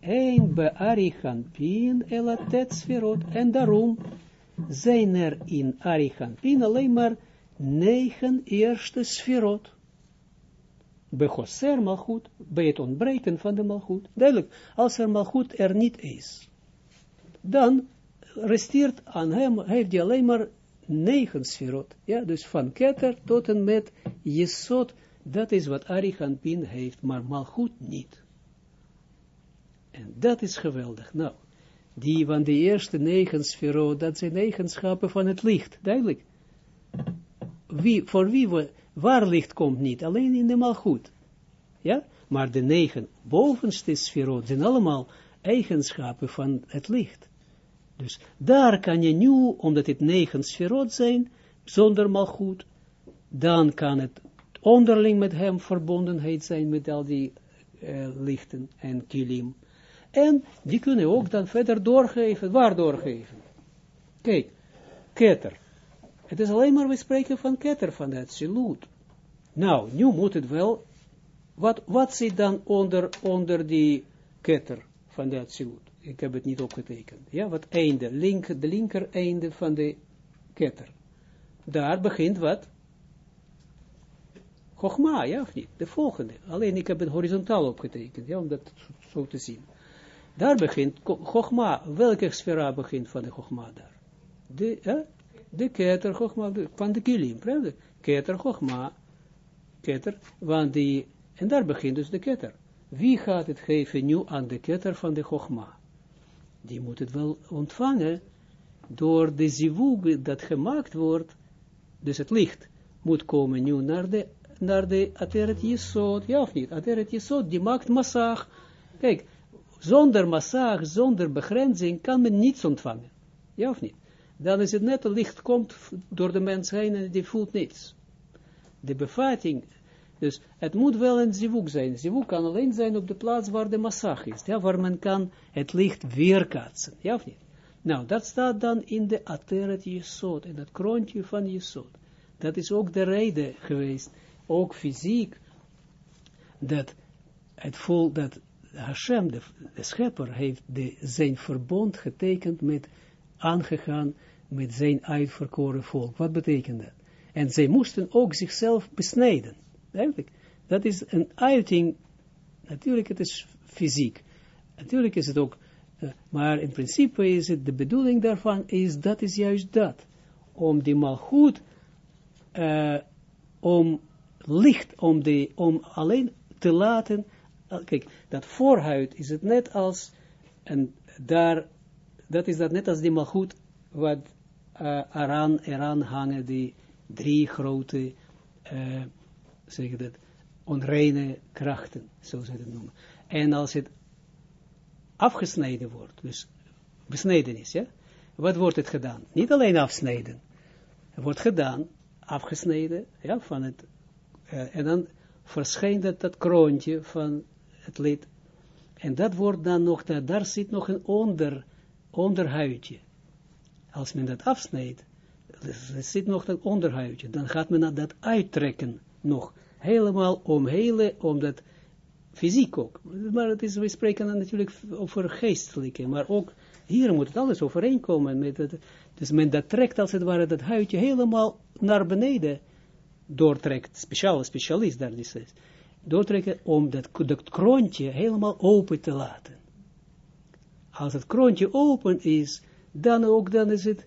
Een beariganpin elatet sferot. En daarom zijn er in ariganpin alleen maar negen eerste sferot. Bechoser malchut, bij het ontbreken van de malchut. Duidelijk, als er malchut er niet is, dan resteert aan hem, heeft hij alleen maar negen sferot. Ja, dus van ketter tot en met jesot, dat is wat Arichampin heeft, maar malchut niet. En dat is geweldig. Nou, die van de eerste negen sferot, dat zijn eigenschappen van het licht, duidelijk. Wie, voor wie, waar licht komt niet, alleen in de malchut. Ja, maar de negen bovenste sferot zijn allemaal eigenschappen van het licht. Dus daar kan je nu, omdat het negen sferot zijn, zonder malgoed, dan kan het onderling met hem verbondenheid zijn met al die uh, lichten en kilim. En die kunnen ook dan verder doorgeven. Waar doorgeven? Kijk, ketter. Het is alleen maar, we spreken van ketter, van het siloet. Nou, nu moet het wel, wat, zit dan onder, onder die ketter van de siloet? ik heb het niet opgetekend. Ja, wat einde, link, de linker einde van de ketter. Daar begint wat? Chogma, ja of niet? De volgende. Alleen ik heb het horizontaal opgetekend, ja, om dat zo te zien. Daar begint Chogma. Welke sfera begint van de Chogma daar? De, eh? de keter Chogma, van de kilim, prachtig. Keter Chogma, keter, want die, en daar begint dus de keter. Wie gaat het geven nu aan de ketter van de Chogma? Die moet het wel ontvangen door de zivug dat gemaakt wordt, dus het licht moet komen nu naar de, naar de Ateret Yesod, ja of niet? Ateret Yesod, die maakt massag. Kijk, zonder massag, zonder begrenzing, kan men niets ontvangen. Ja of niet? Dan is het net, het licht komt door de mens heen en die voelt niets. De bevatting dus het moet wel een zivuk zijn. Zivuk kan alleen zijn op de plaats waar de massag is. Ja, waar men kan het licht weerkaatsen. Ja of niet? Nou, dat staat dan in de ateret jesot, in het kroontje van jesot. Dat is ook de reden geweest, ook fysiek, dat het vol, dat Hashem, de, de schepper, heeft de, zijn verbond getekend met, aangegaan met zijn uitverkoren volk. Wat betekent dat? En zij moesten ook zichzelf besnijden. Eigenlijk, dat is een uiting, natuurlijk het is fysiek, natuurlijk is het ook, uh, maar in principe is het, de bedoeling daarvan is, dat is juist dat, om die malgoed, uh, om licht, om, de, om alleen te laten, kijk, dat voorhuid is het net als, en daar, dat is dat net als die malgoed, wat uh, eraan, eraan hangen, die drie grote uh, zeg dat, onreine krachten, zo ze het noemen. En als het afgesneden wordt, dus besneden is, ja, wat wordt het gedaan? Niet alleen afsnijden, het wordt gedaan, afgesneden, ja, van het, uh, en dan verschijnt het dat kroontje van het lid, en dat wordt dan nog, dat, daar zit nog een onder, onderhuidje. Als men dat afsnijdt, er zit nog een onderhuidje, dan gaat men dat uittrekken nog. Helemaal omhelen, omdat fysiek ook, maar het is, we spreken dan natuurlijk over geestelijke, maar ook hier moet het alles overeenkomen met dus men dat trekt als het ware dat huidje helemaal naar beneden doortrekt, speciale specialist daar die zegt, doortrekken om dat, dat kroontje helemaal open te laten. Als het kroontje open is, dan ook, dan is het,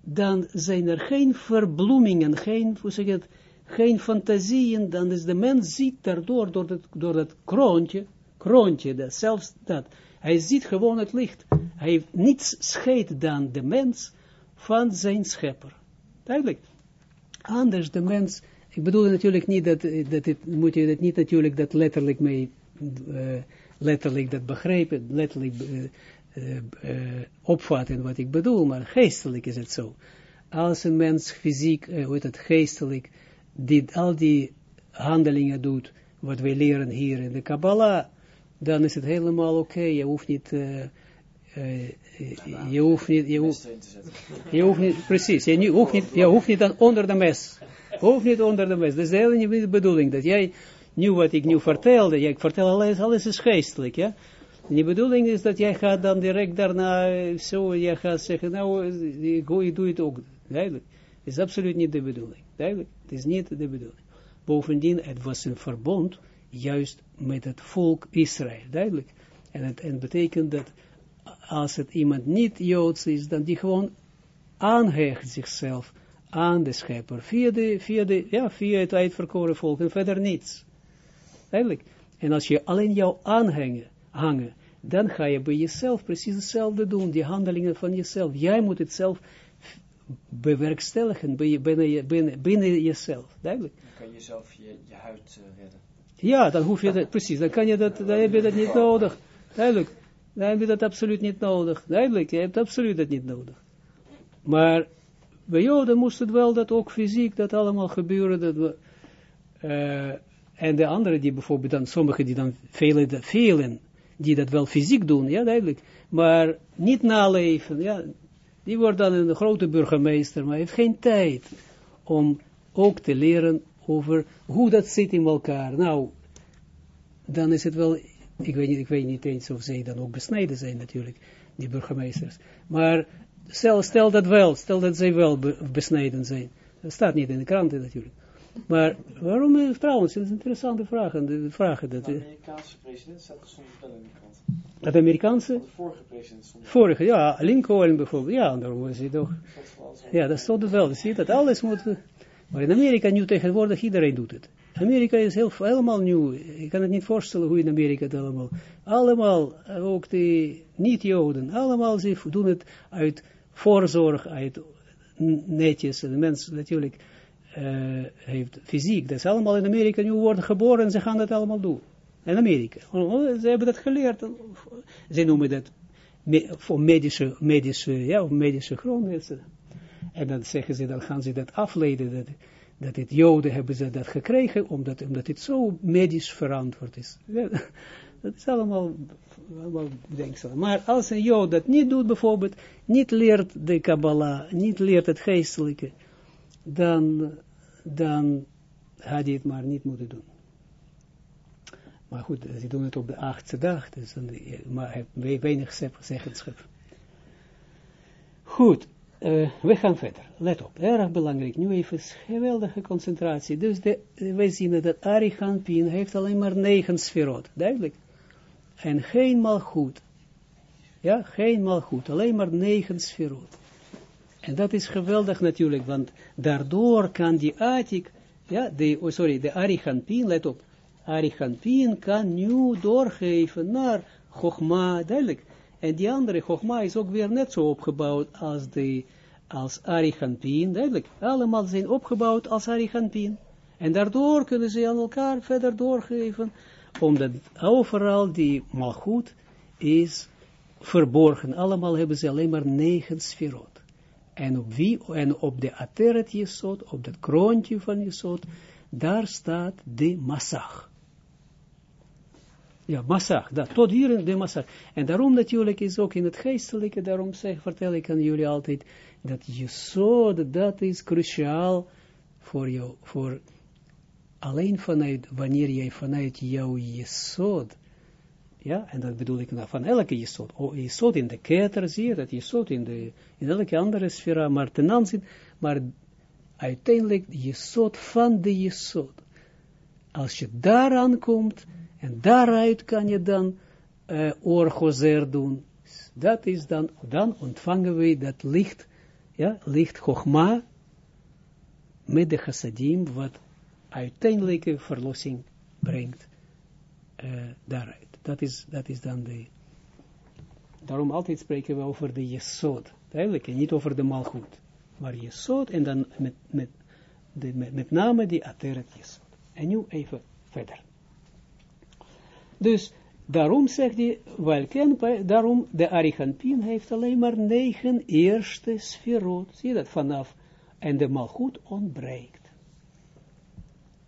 dan zijn er geen verbloemingen, geen, hoe zeg het, geen fantasieën, dan is de mens ziet daardoor, door dat, door dat kroontje, kroontje, dat, zelfs dat, hij ziet gewoon het licht. Hij heeft niets scheidt dan de mens van zijn schepper. Duidelijk. Anders de mens, ik bedoel natuurlijk niet dat, dat het, moet je dat niet natuurlijk dat letterlijk mee, uh, letterlijk dat begrijpen, letterlijk uh, opvatten wat ik bedoel, maar geestelijk is het zo. Als een mens fysiek, hoe het, geestelijk, die al die handelingen doet, wat wij leren hier in de Kabbalah, dan is het helemaal oké. Je hoeft niet, uh, eh, je hoeft niet, je hoeft, je hoeft niet, precies, je, hoeft niet, je hoeft niet dan onder de mes. Hoeft niet onder de mes. Dat is de hele bedoeling, dat jij, nu wat ik nu vertelde, ja, ik vertel alles, alles is geestelijk, ja. En de bedoeling is dat jij gaat dan direct daarna, eh, zo, jij gaat zeggen, nou, eh, ik doe- het ook. Duidelijk. Het is absoluut niet de bedoeling. Duidelijk. Het is niet de bedoeling. Bovendien, het was een verbond, juist met het volk Israël. Duidelijk. En het en betekent dat als het iemand niet Joods is, dan die gewoon aanhecht zichzelf aan de schepper. Via, de, via, de, ja, via het uitverkoren volk en verder niets. Duidelijk. En als je alleen jou aanhangen, hangen, dan ga je bij jezelf precies hetzelfde doen, die handelingen van jezelf. Jij moet het zelf bewerkstelligen binnen, je, binnen, binnen jezelf. Duidelijk. Dan kan je zelf je, je huid eh, redden. Ja, dan hoef je dat, precies, dan kan je dat, dan heb je dat niet nodig. Duidelijk. Dan heb je dat absoluut niet nodig. Duidelijk, je hebt absoluut dat niet nodig. Maar bij Joden moest het wel dat ook fysiek dat allemaal gebeuren, dat we, eh, en de anderen die bijvoorbeeld dan, sommigen die dan, velen, velen die dat wel fysiek doen, ja duidelijk, maar niet naleven, ja, die wordt dan een grote burgemeester, maar heeft geen tijd om ook te leren over hoe dat zit in elkaar. Nou, dan is het wel, ik weet niet, ik weet niet eens of zij dan ook besneden zijn natuurlijk, die burgemeesters. Maar stel, stel dat wel, stel dat zij wel be- besneden zijn. Dat staat niet in de kranten natuurlijk. Maar waarom, eh, trouwens, dat is een interessante vraag. De vragen dat, De eh, Amerikaanse president staat er soms wel in de krant. dat Amerikaanse, De vorige president stond vorige, ja, Lincoln bijvoorbeeld, ja, daarom was hij toch, ja, dat stond er wel, je ziet dat alles moet, maar in Amerika nu tegenwoordig, iedereen doet het. Amerika is heel, helemaal nieuw, ik kan het niet voorstellen hoe in Amerika het allemaal, allemaal, eh, ook de niet-Joden, allemaal ze doen het uit voorzorg, uit netjes, en de mens natuurlijk eh, heeft fysiek, dat is allemaal in Amerika nu worden geboren en ze gaan dat allemaal doen. In Amerika. Ze hebben dat geleerd. Ze noemen dat voor medische, medische, ja, medische. En dan zeggen ze, dan gaan ze dat afleiden, dat, dat het Joden hebben ze dat gekregen, omdat, omdat het zo medisch verantwoord is. Dat is allemaal, allemaal bedenksel. Maar als een Jood dat niet doet, bijvoorbeeld, niet leert de Kabbalah, niet leert het geestelijke, dan, dan had hij het maar niet moeten doen. Maar goed, ze doen het op de achtste dag, dus dan, maar hij heeft weinig zeggenschap. Goed, eh, we gaan verder. Let op, erg belangrijk. Nu even geweldige concentratie. Dus de, wij zien dat Arichampin heeft alleen maar negen sferot, duidelijk. En geen malgoed. Ja, geen malgoed, alleen maar negen sferot. En dat is geweldig natuurlijk, want daardoor kan die Atik, ja, de, oh, sorry, de Arichampin, let op, Arichampin kan nu doorgeven naar Chogma, duidelijk. En die andere Chogma is ook weer net zo opgebouwd als de, als Arichampin, duidelijk. Allemaal zijn opgebouwd als Arichampin. En daardoor kunnen ze aan elkaar verder doorgeven, omdat overal die malgoed is verborgen. Allemaal hebben ze alleen maar negen sferot. En op wie, en op de ateret op dat kroontje van jesot, daar staat de massag. Ja, massag, dat, tot hier in de massag. En daarom natuurlijk is ook in het geestelijke, daarom zeg, vertel ik aan jullie altijd, dat jesot, dat is cruciaal voor jou, voor alleen vanuit, wanneer jij vanuit jouw jesot, ja, en dat bedoel ik nou van elke jesot. Oh, jesot in de keter, zie je dat jesot in, de, in elke andere sfera, maar ten aanzien, maar uiteindelijk jesot van de jesot. Als je daaraan komt, en daaruit kan je dan uh, orgozer doen, dat is dan, dan ontvangen we dat licht, ja, licht Chogma, met de chassadim, wat uiteindelijke verlossing brengt uh, daaruit. Dat is, dat is dan de, daarom altijd spreken we over de jesod, duidelijk, en niet over de malgoed, maar jesod, en dan met, met, de, met, met name die ateret jesod. En nu even verder. Dus, daarom zegt hij, welken, daarom, de Arichampin heeft alleen maar negen eerste sferot, zie je dat, vanaf, en de malgoed ontbreekt.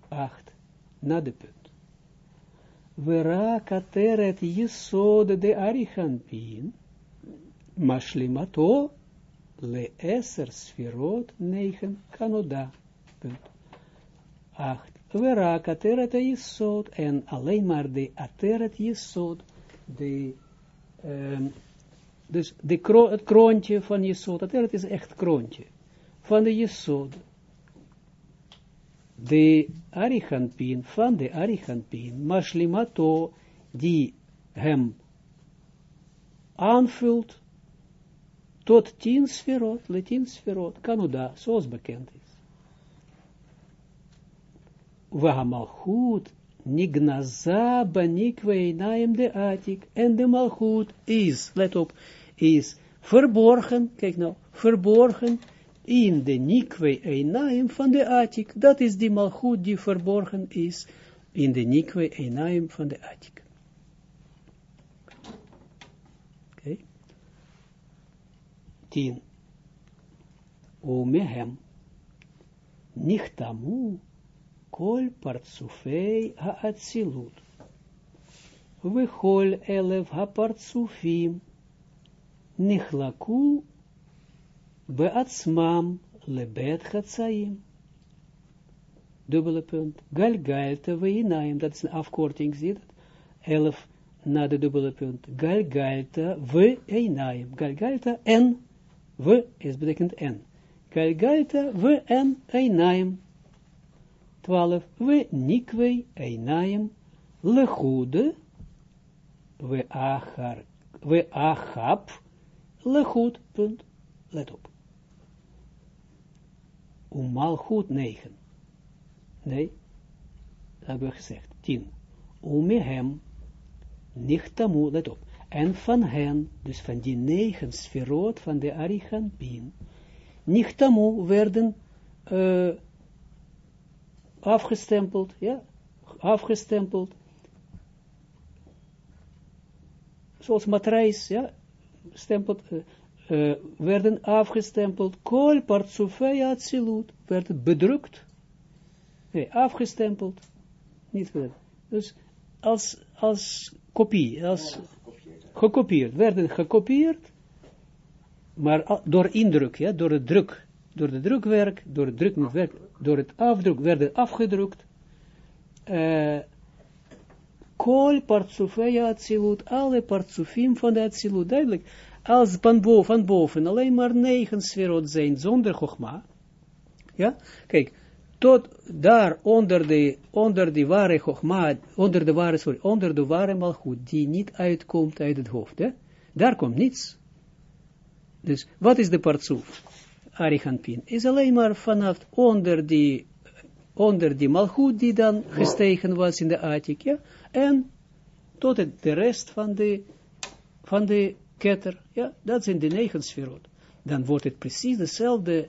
Acht, na de punt. Vera kateret jesod de Arichampin, mashlimato le eser sfirot negen kanoda. Punt. Acht. Verak ateret jesod en alleen maar de ateret jesod, de, um, dus de kro het kroontje van jesod, ateret is echt kroontje, van de jesod, de arichanpin, van de arichanpin, mashlimato, die hem aanvult tot tien sferot, le tien sferot, kanuda, zoals bekend is. Wahamalchut nignaza banikwe naim de atik. En de malchut is, let op, is verborgen, kijk nou, verborgen in de nikwe einaim van de atik. Dat is die malchut die verborgen is in de nikwe einaim van de atik. Okay. Tien. Omehem. Nichtamu kol partsufei ha'atzilut. Vechol elef ha'partsufim nichlaku beatzmam lebet chatzaim. Dubbele punt. Galgalte weinaim, dat is een afkorting, zie je dat? Elf na de dubbele punt. Galgalte we einaim. Galgalte en we is betekent en. Galgalte we en einaim. 12. We nikwe einaim lechude we achar we achap lechut. Punt. Let op. Umal goed 9. Nee, dat hebben we gezegd. 10. Umehem nichtamu, let op. En van hen, dus van die negen sferot van de Arichanpin, nichtamu werden uh, afgestempeld, ja, afgestempeld, zoals matrijs, ja, stempeld, uh, uh, werden afgestempeld, kol partsufeya atzilut, werden bedrukt, nee, afgestempeld, niet gedaan. Dus als, als kopie, als gekopieerd, werden gekopieerd, maar door indruk, ja, door het druk, door de drukwerk, door het drukwerk, door het afdruk werden afgedrukt, uh, kol partsufeya atzilut, alle partsufim van de atzilut, duidelijk, als van boven, van boven alleen maar negen sferot zijn, zonder chogma, ja, kijk, tot daar onder de, onder de ware chogma, onder de ware, sorry, onder de ware malchut, die niet uitkomt uit het hoofd, hè? daar komt niets. Dus, wat is de partsoef? Arihanpin, is alleen maar vanaf onder die, onder die malchut, die dan gestegen was in de attic, ja, en tot het, de rest van de, van de ketter, ja, dat zijn de negen sferot. Dan wordt het precies dezelfde,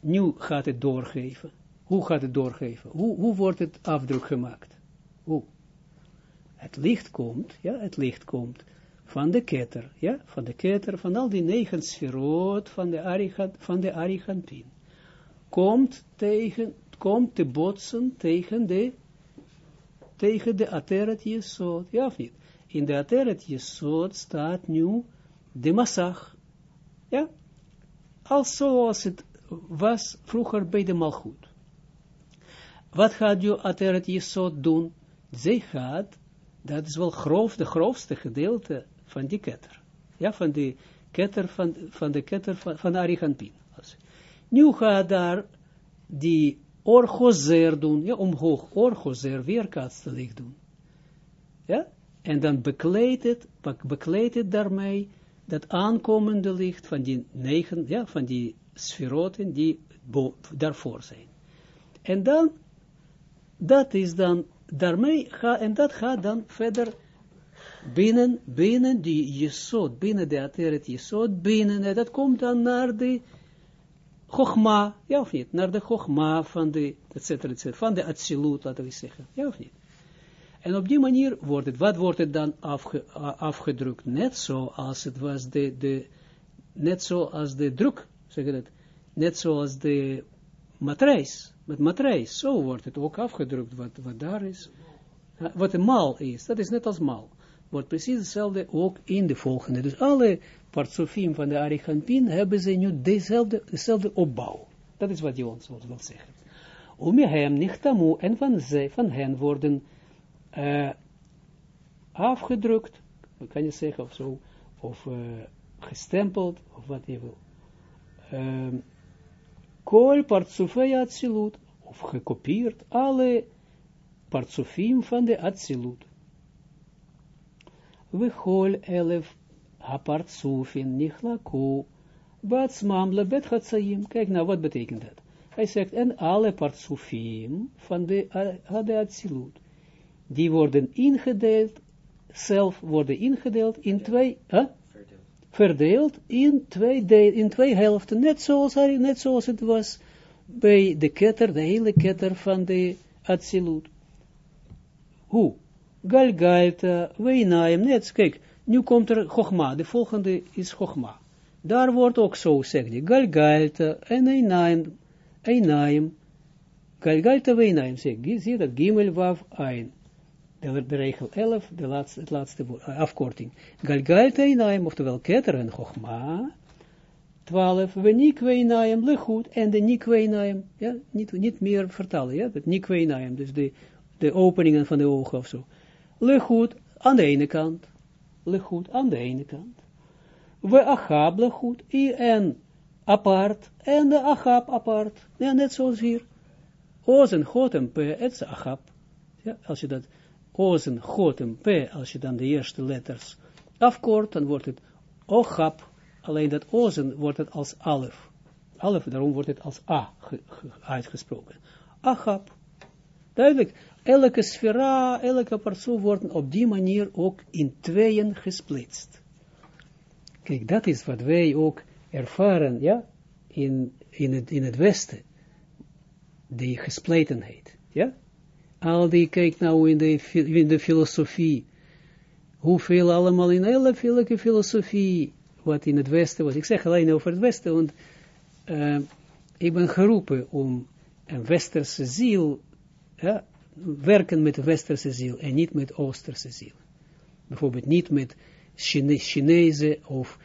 nu gaat het doorgeven. Hoe gaat het doorgeven? Hoe, hoe wordt het afdruk gemaakt? Hoe? Het licht komt, ja, het licht komt van de ketter, ja, van de ketter, van al die negen sferoot van de arichat, van de. Komt tegen, komt te botsen tegen de, tegen de ateret ja of niet? In de ateret jesod staat nu de massag, ja, als zoals het was vroeger bij de malchut. Wat gaat je ateret jesod doen? Zij gaat, dat is wel grof, de grofste gedeelte van die ketter. Ja, van de ketter van, van de ketter van, van Ariganpin. Nu gaat daar die orgozer doen, ja, omhoog, orgozer, licht doen. Ja, en dan bekleedt het, bekleedt het daarmee dat aankomende licht van die negen, ja, van die sferoten die daarvoor zijn. En dan dat is dan, daarmee en dat gaat dan verder binnen, binnen die jesot, binnen de ateret jesot, binnen, en dat komt dan naar de chogma, ja of niet, naar de chogma van de, et cetera, et cetera, van de absolute, laten we zeggen, ja of niet. En op die manier wordt het, wat wordt het dan afge, afgedrukt? Net zo als het was de, de, net zo als de druk, zeg je dat, net zoals de matrijs, met matrijs, zo wordt het ook afgedrukt wat, wat daar is. Wat een mal is, dat is net als mal. Wordt precies hetzelfde ook in de volgende. Dus alle partsofiem van de Arichampin hebben ze nu dezelfde, dezelfde opbouw. Dat is wat je ons wil zeggen. Om je hem niet tamu en van, ze, van hen worden uh, afgedrukt, kan je zeggen, of zo, of uh, gestempeld, of wat je wil. Um, Kol partsofei Atsilut, of gekopieerd, alle partsofim van de Atsilut. Hol elef apartsofin nichlaku, batsmam lebet chatzayim. Kijk nou, wat betekent dat? Hij zegt, en alle partsofim van de, Atsilut, die worden ingedeeld, zelf worden ingedeeld in twee, huh? verdeeld in twee, in twee helften, net zoals, net zoals het was bij de ketter, de hele ketter van de Atsilut. Hoe? Galgalta, Weinaim, net, kijk, nu komt er Chogma, de volgende is Chogma. Daar wordt ook zo, zeg Galgalta en Einaim, Einaim, Galgalta, Weinaim, zeg, zie dat, Gimel, Wav, Ein de, de regel 11, de laatste, het laatste afkorting. Galgal teinaim, oftewel keter en chogma. 12, we nikweinaim, lechut, en de nikweinaim, ja, niet, niet meer vertalen, ja, dat nikweinaim, dus de, de openingen van de ogen of zo. Lechut, aan de ene kant, lechut, aan de ene kant. We achab lechut, en apart, en de achab apart, ja, net zoals hier. Ozen, god en p, het is achab. Ja, als je dat ozen, god en p, als je dan de eerste letters afkort, dan wordt het ochap, alleen dat ozen wordt het als alef. Alef, daarom wordt het als a uitgesproken. Achap. Duidelijk, elke sfera, elke persoon wordt op die manier ook in tweeën gesplitst. Kijk, dat is wat wij ook ervaren, ja, in, in, het, in het Westen. Die gespletenheid, ja al die, kijk nou in de, in de filosofie, hoeveel allemaal in hele welke filosofie, wat in het Westen was. Ik zeg alleen over het Westen, want uh, ik ben geroepen om een Westerse ziel, ja, werken met Westerse ziel en niet met Oosterse ziel. Bijvoorbeeld niet met Chine Chinezen of,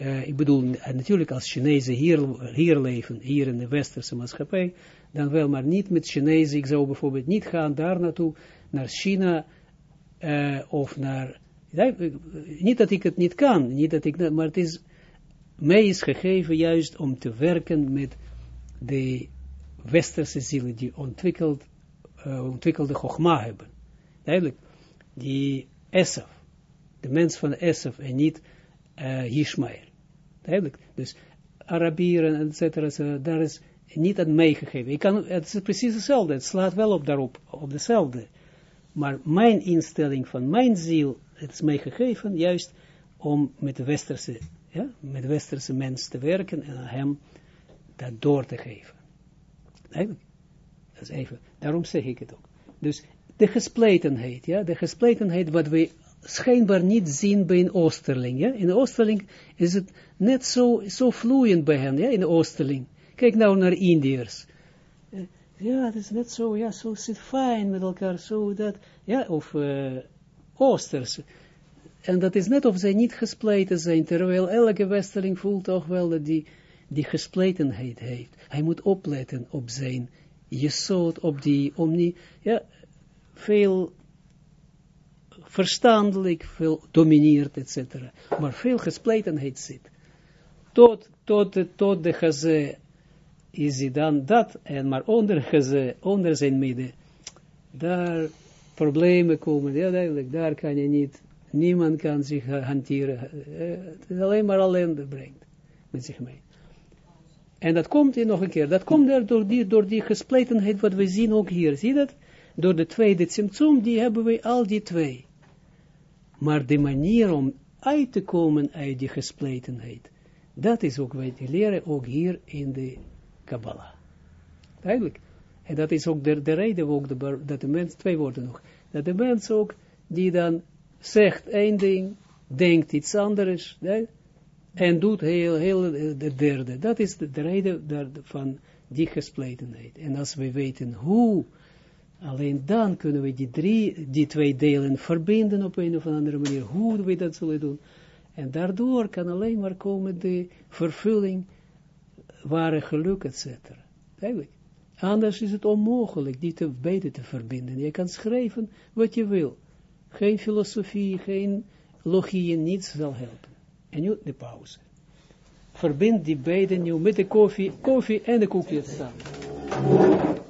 uh, ik bedoel natuurlijk als Chinezen hier, hier leven, hier in de Westerse maatschappij, dan wel, maar niet met Chinezen. Ik zou bijvoorbeeld niet gaan daar naartoe, naar China, uh, of naar, niet dat ik het niet kan, niet dat ik, maar het is, mij is gegeven juist om te werken met de westerse zielen die ontwikkeld, uh, ontwikkelde gogma hebben. Duidelijk, die Esaf, de mens van Esaf en niet uh, Ishmael. Duidelijk, dus Arabieren, et cetera, daar is niet aan meegegeven. Ik kan, het is precies hetzelfde, het slaat wel op daarop, op dezelfde. Maar mijn instelling van mijn ziel, het is meegegeven juist om met de westerse, ja, met de westerse mens te werken en hem dat door te geven. Eigenlijk, is even, daarom zeg ik het ook. Dus de gespletenheid, ja, de gespletenheid wat we schijnbaar niet zien bij een Oosterling, ja. In de Oosterling is het net zo, zo vloeiend bij hen, ja, in de Oosterling. Kijk nou naar Indiërs. Ja, het is net zo, ja, zo zit fijn met elkaar, zo dat, ja, of uh, Oosters. En dat is net of zij niet gespleten zijn, terwijl elke westerling voelt toch wel dat die, die gespletenheid heeft. Hij moet opletten op zijn jesot, op die, om die, ja, veel verstandelijk, veel domineert, etc. Maar veel gespletenheid zit. Tot, tot, tot de geze is hij dan dat, en maar onder, ze, onder zijn midden, daar problemen komen, ja duidelijk, daar kan je niet, niemand kan zich hanteren, eh, het alleen maar ellende brengt met zich mee. En dat komt hier nog een keer, dat komt er door die, door die gespletenheid wat we zien ook hier, zie dat? Door de tweede symptoom, die hebben we al die twee. Maar de manier om uit te komen uit die gespletenheid, dat is ook wat we leren, ook hier in de Kabbalah. Duidelijk. En dat is ook de, de reden ook dat de mens, twee woorden nog, dat de mens ook, die dan zegt één ding, denkt iets anders, nee, en doet heel, heel de derde. Dat is de, de reden van die gespletenheid. En als we weten hoe Alleen dan kunnen we die, drie, die twee delen verbinden op een of andere manier, hoe we dat zullen doen. En daardoor kan alleen maar komen de vervulling, ware geluk, etc. Eigenlijk. Anders is het onmogelijk die te, beide te verbinden. Je kan schrijven wat je wil. Geen filosofie, geen logie, niets zal helpen. En nu de pauze. Verbind die beiden nu met de koffie, koffie en de koekjes samen.